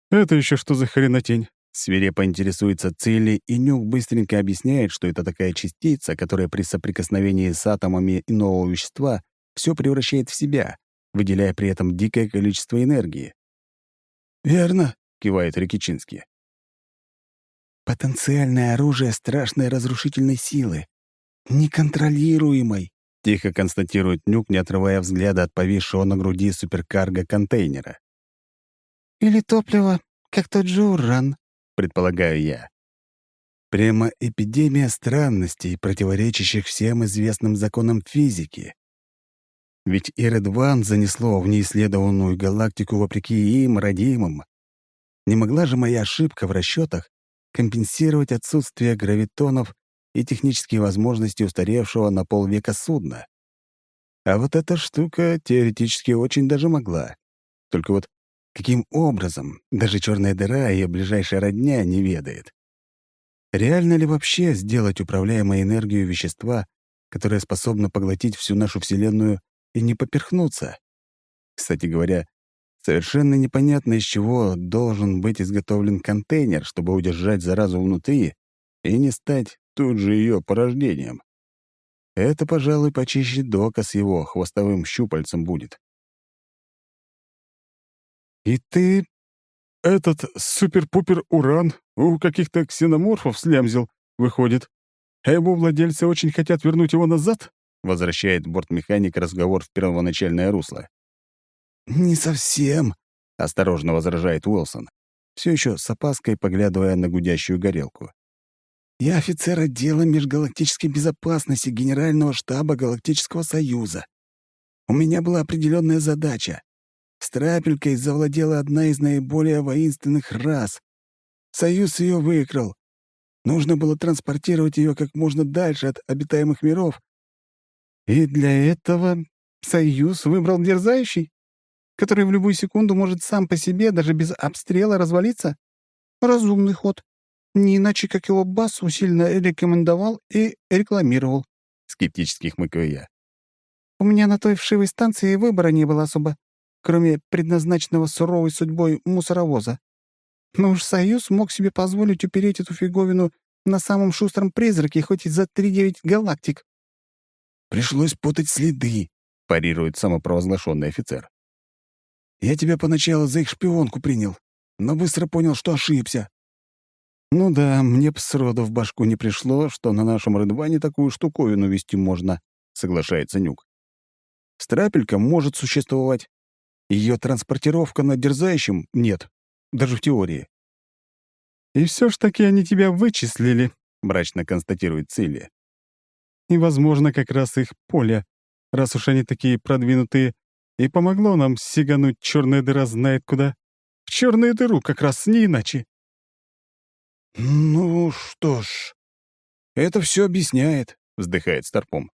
«Это еще что за хренотень?» Свирепо интересуется цели, и Нюк быстренько объясняет, что это такая частица, которая при соприкосновении с атомами иного вещества все превращает в себя, выделяя при этом дикое количество энергии. «Верно», — кивает Рикичинский. «Потенциальное оружие страшной разрушительной силы, неконтролируемой», — тихо констатирует Нюк, не отрывая взгляда от повисшего на груди суперкарго-контейнера. «Или топливо, как тот же уран», предполагаю я. Прямо эпидемия странностей, противоречащих всем известным законам физики. Ведь и Редван занесло в неисследованную галактику вопреки им, родимым. Не могла же моя ошибка в расчетах компенсировать отсутствие гравитонов и технические возможности устаревшего на полвека судна. А вот эта штука теоретически очень даже могла. Только вот Каким образом? Даже черная дыра ее ближайшая родня не ведает. Реально ли вообще сделать управляемой энергию вещества, которое способно поглотить всю нашу Вселенную и не поперхнуться? Кстати говоря, совершенно непонятно, из чего должен быть изготовлен контейнер, чтобы удержать заразу внутри и не стать тут же ее порождением. Это, пожалуй, почище дока с его хвостовым щупальцем будет. «И ты этот супер-пупер-уран у каких-то ксеноморфов слямзил, выходит, а его владельцы очень хотят вернуть его назад?» — возвращает бортмеханик разговор в первоначальное русло. «Не совсем», — осторожно возражает Уилсон, все еще с опаской поглядывая на гудящую горелку. «Я офицер отдела межгалактической безопасности Генерального штаба Галактического Союза. У меня была определенная задача Страпелькой завладела одна из наиболее воинственных рас. Союз ее выкрал. Нужно было транспортировать ее как можно дальше от обитаемых миров. И для этого Союз выбрал дерзающий, который в любую секунду может сам по себе, даже без обстрела, развалиться? Разумный ход. Не иначе, как его Бас усиленно рекомендовал и рекламировал. Скептически хмыкаю я. У меня на той вшивой станции выбора не было особо кроме предназначенного суровой судьбой мусоровоза. Но уж Союз мог себе позволить упереть эту фиговину на самом шустром призраке, хоть и за три-девять галактик. «Пришлось путать следы», — парирует самопровозглашенный офицер. «Я тебя поначалу за их шпионку принял, но быстро понял, что ошибся». «Ну да, мне б сроду в башку не пришло, что на нашем Редване такую штуковину вести можно», — соглашается Нюк. «Страпелька может существовать, ее транспортировка на дерзающем нет, даже в теории. «И все ж таки они тебя вычислили», — мрачно констатирует Цилли. «И, возможно, как раз их поле, раз уж они такие продвинутые, и помогло нам сигануть черная дыра знает куда. В черную дыру как раз не иначе». «Ну что ж, это все объясняет», — вздыхает Старпом.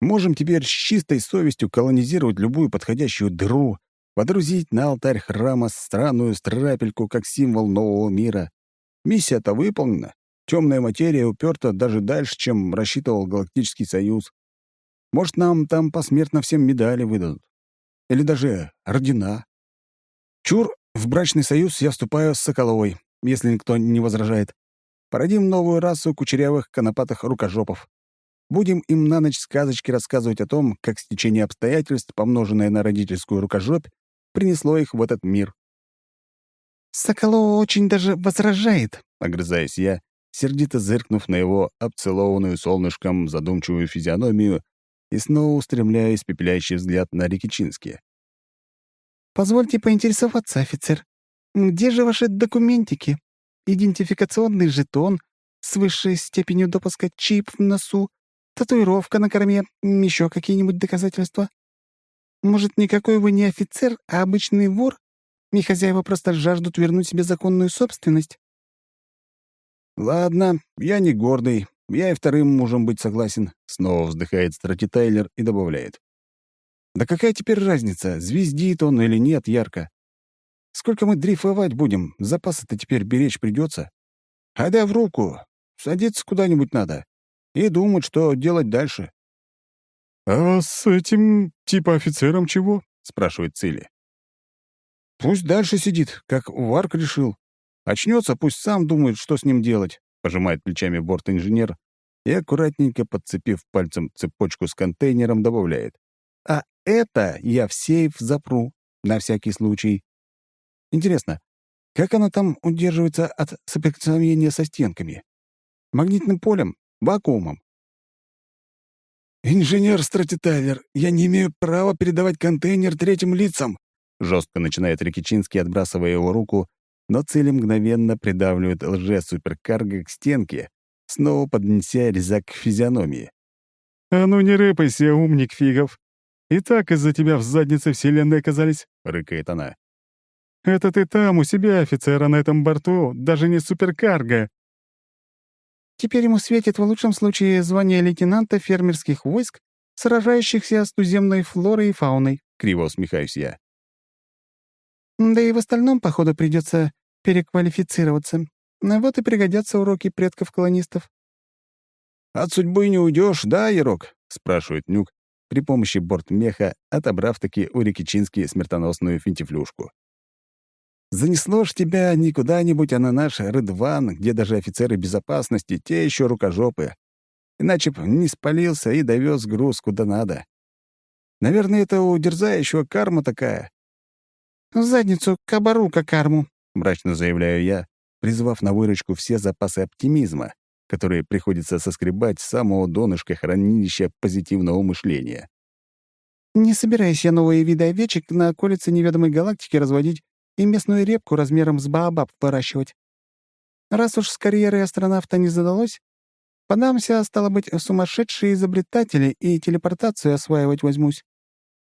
Можем теперь с чистой совестью колонизировать любую подходящую дыру, водрузить на алтарь храма странную страпельку как символ нового мира. Миссия-то выполнена. Темная материя уперта даже дальше, чем рассчитывал Галактический Союз. Может, нам там посмертно всем медали выдадут. Или даже ордена. Чур, в брачный союз я вступаю с Соколовой, если никто не возражает. Породим новую расу кучерявых конопатых рукожопов. Будем им на ночь сказочки рассказывать о том, как стечение обстоятельств, помноженное на родительскую рукожопь, принесло их в этот мир. «Соколова очень даже возражает», — огрызаюсь я, сердито зыркнув на его обцелованную солнышком задумчивую физиономию и снова устремляя испепеляющий взгляд на Рикичински. «Позвольте поинтересоваться, офицер, где же ваши документики? Идентификационный жетон с высшей степенью допуска чип в носу, Татуировка на корме, еще какие-нибудь доказательства? Может, никакой вы не офицер, а обычный вор, и хозяева просто жаждут вернуть себе законную собственность?» «Ладно, я не гордый, я и вторым мужем быть согласен», — снова вздыхает Страти Тайлер и добавляет. «Да какая теперь разница, звездит он или нет ярко? Сколько мы дрейфовать будем, запасы-то теперь беречь придется. А да в руку, садиться куда-нибудь надо и думать, что делать дальше. «А с этим типа офицером чего?» — спрашивает Цили. «Пусть дальше сидит, как Варк решил. Очнется, пусть сам думает, что с ним делать», — пожимает плечами борт-инженер и, аккуратненько подцепив пальцем цепочку с контейнером, добавляет. «А это я в сейф запру, на всякий случай. Интересно, как она там удерживается от соприкосновения со стенками? Магнитным полем? Вакуумом? «Инженер Стратитайлер, я не имею права передавать контейнер третьим лицам», жестко начинает Рикичинский, отбрасывая его руку, но цели мгновенно придавливают лже-суперкарго к стенке, снова поднеся резак к физиономии. «А ну не рыпайся, умник фигов! И так из-за тебя в заднице Вселенной оказались», — рыкает она. «Это ты там, у себя, офицера на этом борту, даже не суперкарго. Теперь ему светит в лучшем случае звание лейтенанта фермерских войск, сражающихся с туземной флорой и фауной», — криво усмехаюсь я. «Да и в остальном, походу, придется переквалифицироваться. Вот и пригодятся уроки предков-колонистов». «От судьбы не уйдешь, да, Ярок?» — спрашивает Нюк при помощи бортмеха, отобрав-таки у Рикичински смертоносную финтифлюшку. Занесло ж тебя не куда-нибудь, а на наш Рыдван, где даже офицеры безопасности, те еще рукожопы. Иначе б не спалился и довез груз куда надо. Наверное, это у дерзающего карма такая. «В задницу кабарука карму», — мрачно заявляю я, призвав на выручку все запасы оптимизма, которые приходится соскребать с самого донышка хранилища позитивного мышления. «Не собираюсь я новые виды овечек на околице неведомой галактики разводить и местную репку размером с баобаб выращивать. Раз уж с карьерой астронавта не задалось, подамся, стало быть, сумасшедшие изобретатели и телепортацию осваивать возьмусь.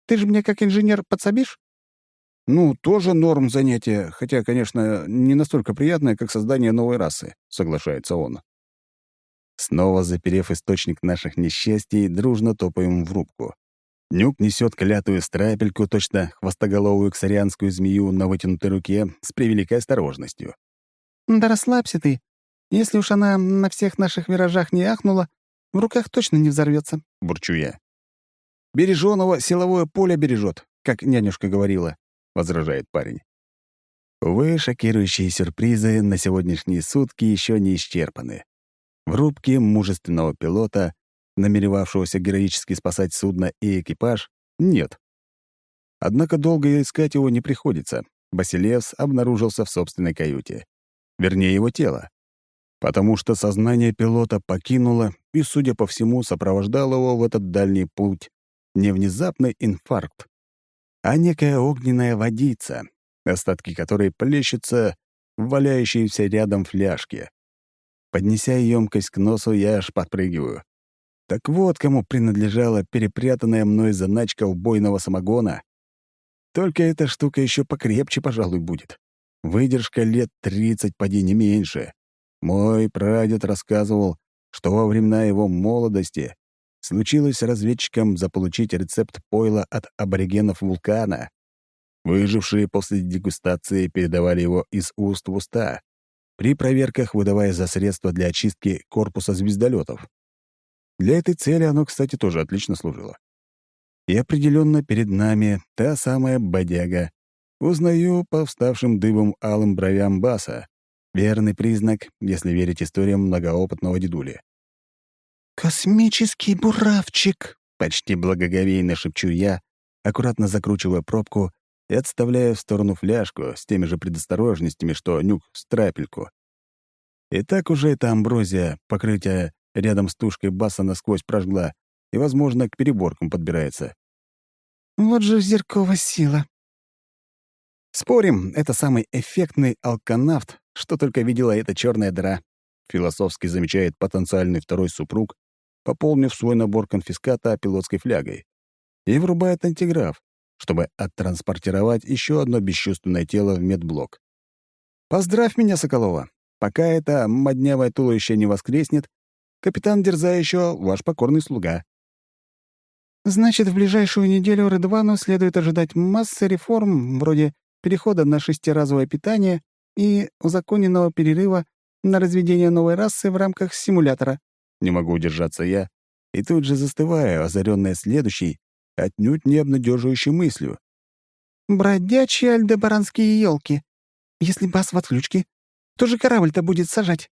Ты же мне как инженер подсобишь? Ну, тоже норм занятия, хотя, конечно, не настолько приятное, как создание новой расы, соглашается он. Снова заперев источник наших несчастий, дружно топаем в рубку. Нюк несет клятую страпельку, точно хвостоголовую ксарианскую змею на вытянутой руке, с превеликой осторожностью. «Да расслабься ты. Если уж она на всех наших виражах не ахнула, в руках точно не взорвется, бурчу я. «Береженого силовое поле бережет, как нянюшка говорила», — возражает парень. Увы, шокирующие сюрпризы на сегодняшние сутки еще не исчерпаны. В рубке мужественного пилота намеревавшегося героически спасать судно и экипаж, нет. Однако долго искать его не приходится. Басилевс обнаружился в собственной каюте. Вернее, его тело. Потому что сознание пилота покинуло и, судя по всему, сопровождало его в этот дальний путь не внезапный инфаркт, а некая огненная водица, остатки которой плещутся в валяющейся рядом фляжке. Поднеся емкость к носу, я аж подпрыгиваю. Так вот, кому принадлежала перепрятанная мной заначка убойного самогона. Только эта штука еще покрепче, пожалуй, будет. Выдержка лет тридцать, поди не меньше. Мой прадед рассказывал, что во времена его молодости случилось разведчикам заполучить рецепт пойла от аборигенов вулкана. Выжившие после дегустации передавали его из уст в уста, при проверках выдавая за средства для очистки корпуса звездолетов. Для этой цели оно, кстати, тоже отлично служило. И определенно перед нами та самая бодяга. Узнаю по вставшим дыбом алым бровям баса. Верный признак, если верить историям многоопытного дедули. «Космический буравчик!» — почти благоговейно шепчу я, аккуратно закручивая пробку и отставляя в сторону фляжку с теми же предосторожностями, что нюк страпельку. И так уже эта амброзия, покрытие Рядом с тушкой баса насквозь прожгла и, возможно, к переборкам подбирается. Вот же зеркова сила. Спорим, это самый эффектный алканавт, что только видела эта черная дыра, философски замечает потенциальный второй супруг, пополнив свой набор конфиската пилотской флягой, и врубает антиграф, чтобы оттранспортировать еще одно бесчувственное тело в медблок. Поздравь меня, Соколова. Пока это моднявое туловище не воскреснет, Капитан Дерза еще ваш покорный слуга». «Значит, в ближайшую неделю Рыдвану следует ожидать массы реформ, вроде перехода на шестиразовое питание и узаконенного перерыва на разведение новой расы в рамках симулятора». Не могу удержаться я, и тут же застываю, озаренная следующей, отнюдь не обнадеживающей мыслью. «Бродячие альдебаранские елки. Если бас в отключке, Кто же корабль-то будет сажать?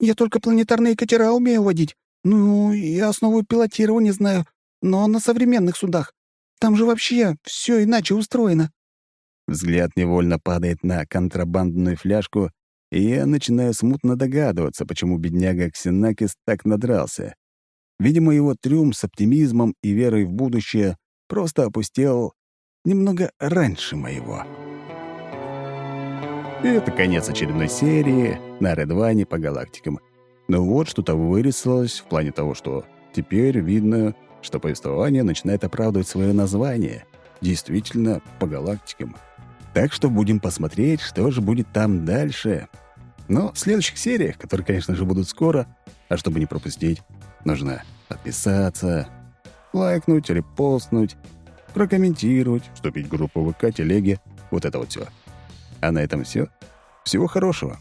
Я только планетарные катера умею водить. Ну, и основу пилотирования знаю, но на современных судах. Там же вообще все иначе устроено». Взгляд невольно падает на контрабандную фляжку, и я начинаю смутно догадываться, почему бедняга Ксенакис так надрался. Видимо, его трюм с оптимизмом и верой в будущее просто опустел немного раньше моего. Это конец очередной серии на Редване по галактикам. Но вот что-то вырисовалось в плане того, что теперь видно, что повествование начинает оправдывать свое название. Действительно, по галактикам. Так что будем посмотреть, что же будет там дальше. Но в следующих сериях, которые, конечно же, будут скоро, а чтобы не пропустить, нужно подписаться, лайкнуть, репостнуть, прокомментировать, вступить в группу ВК, телеги, вот это вот все. А на этом все. Всего хорошего.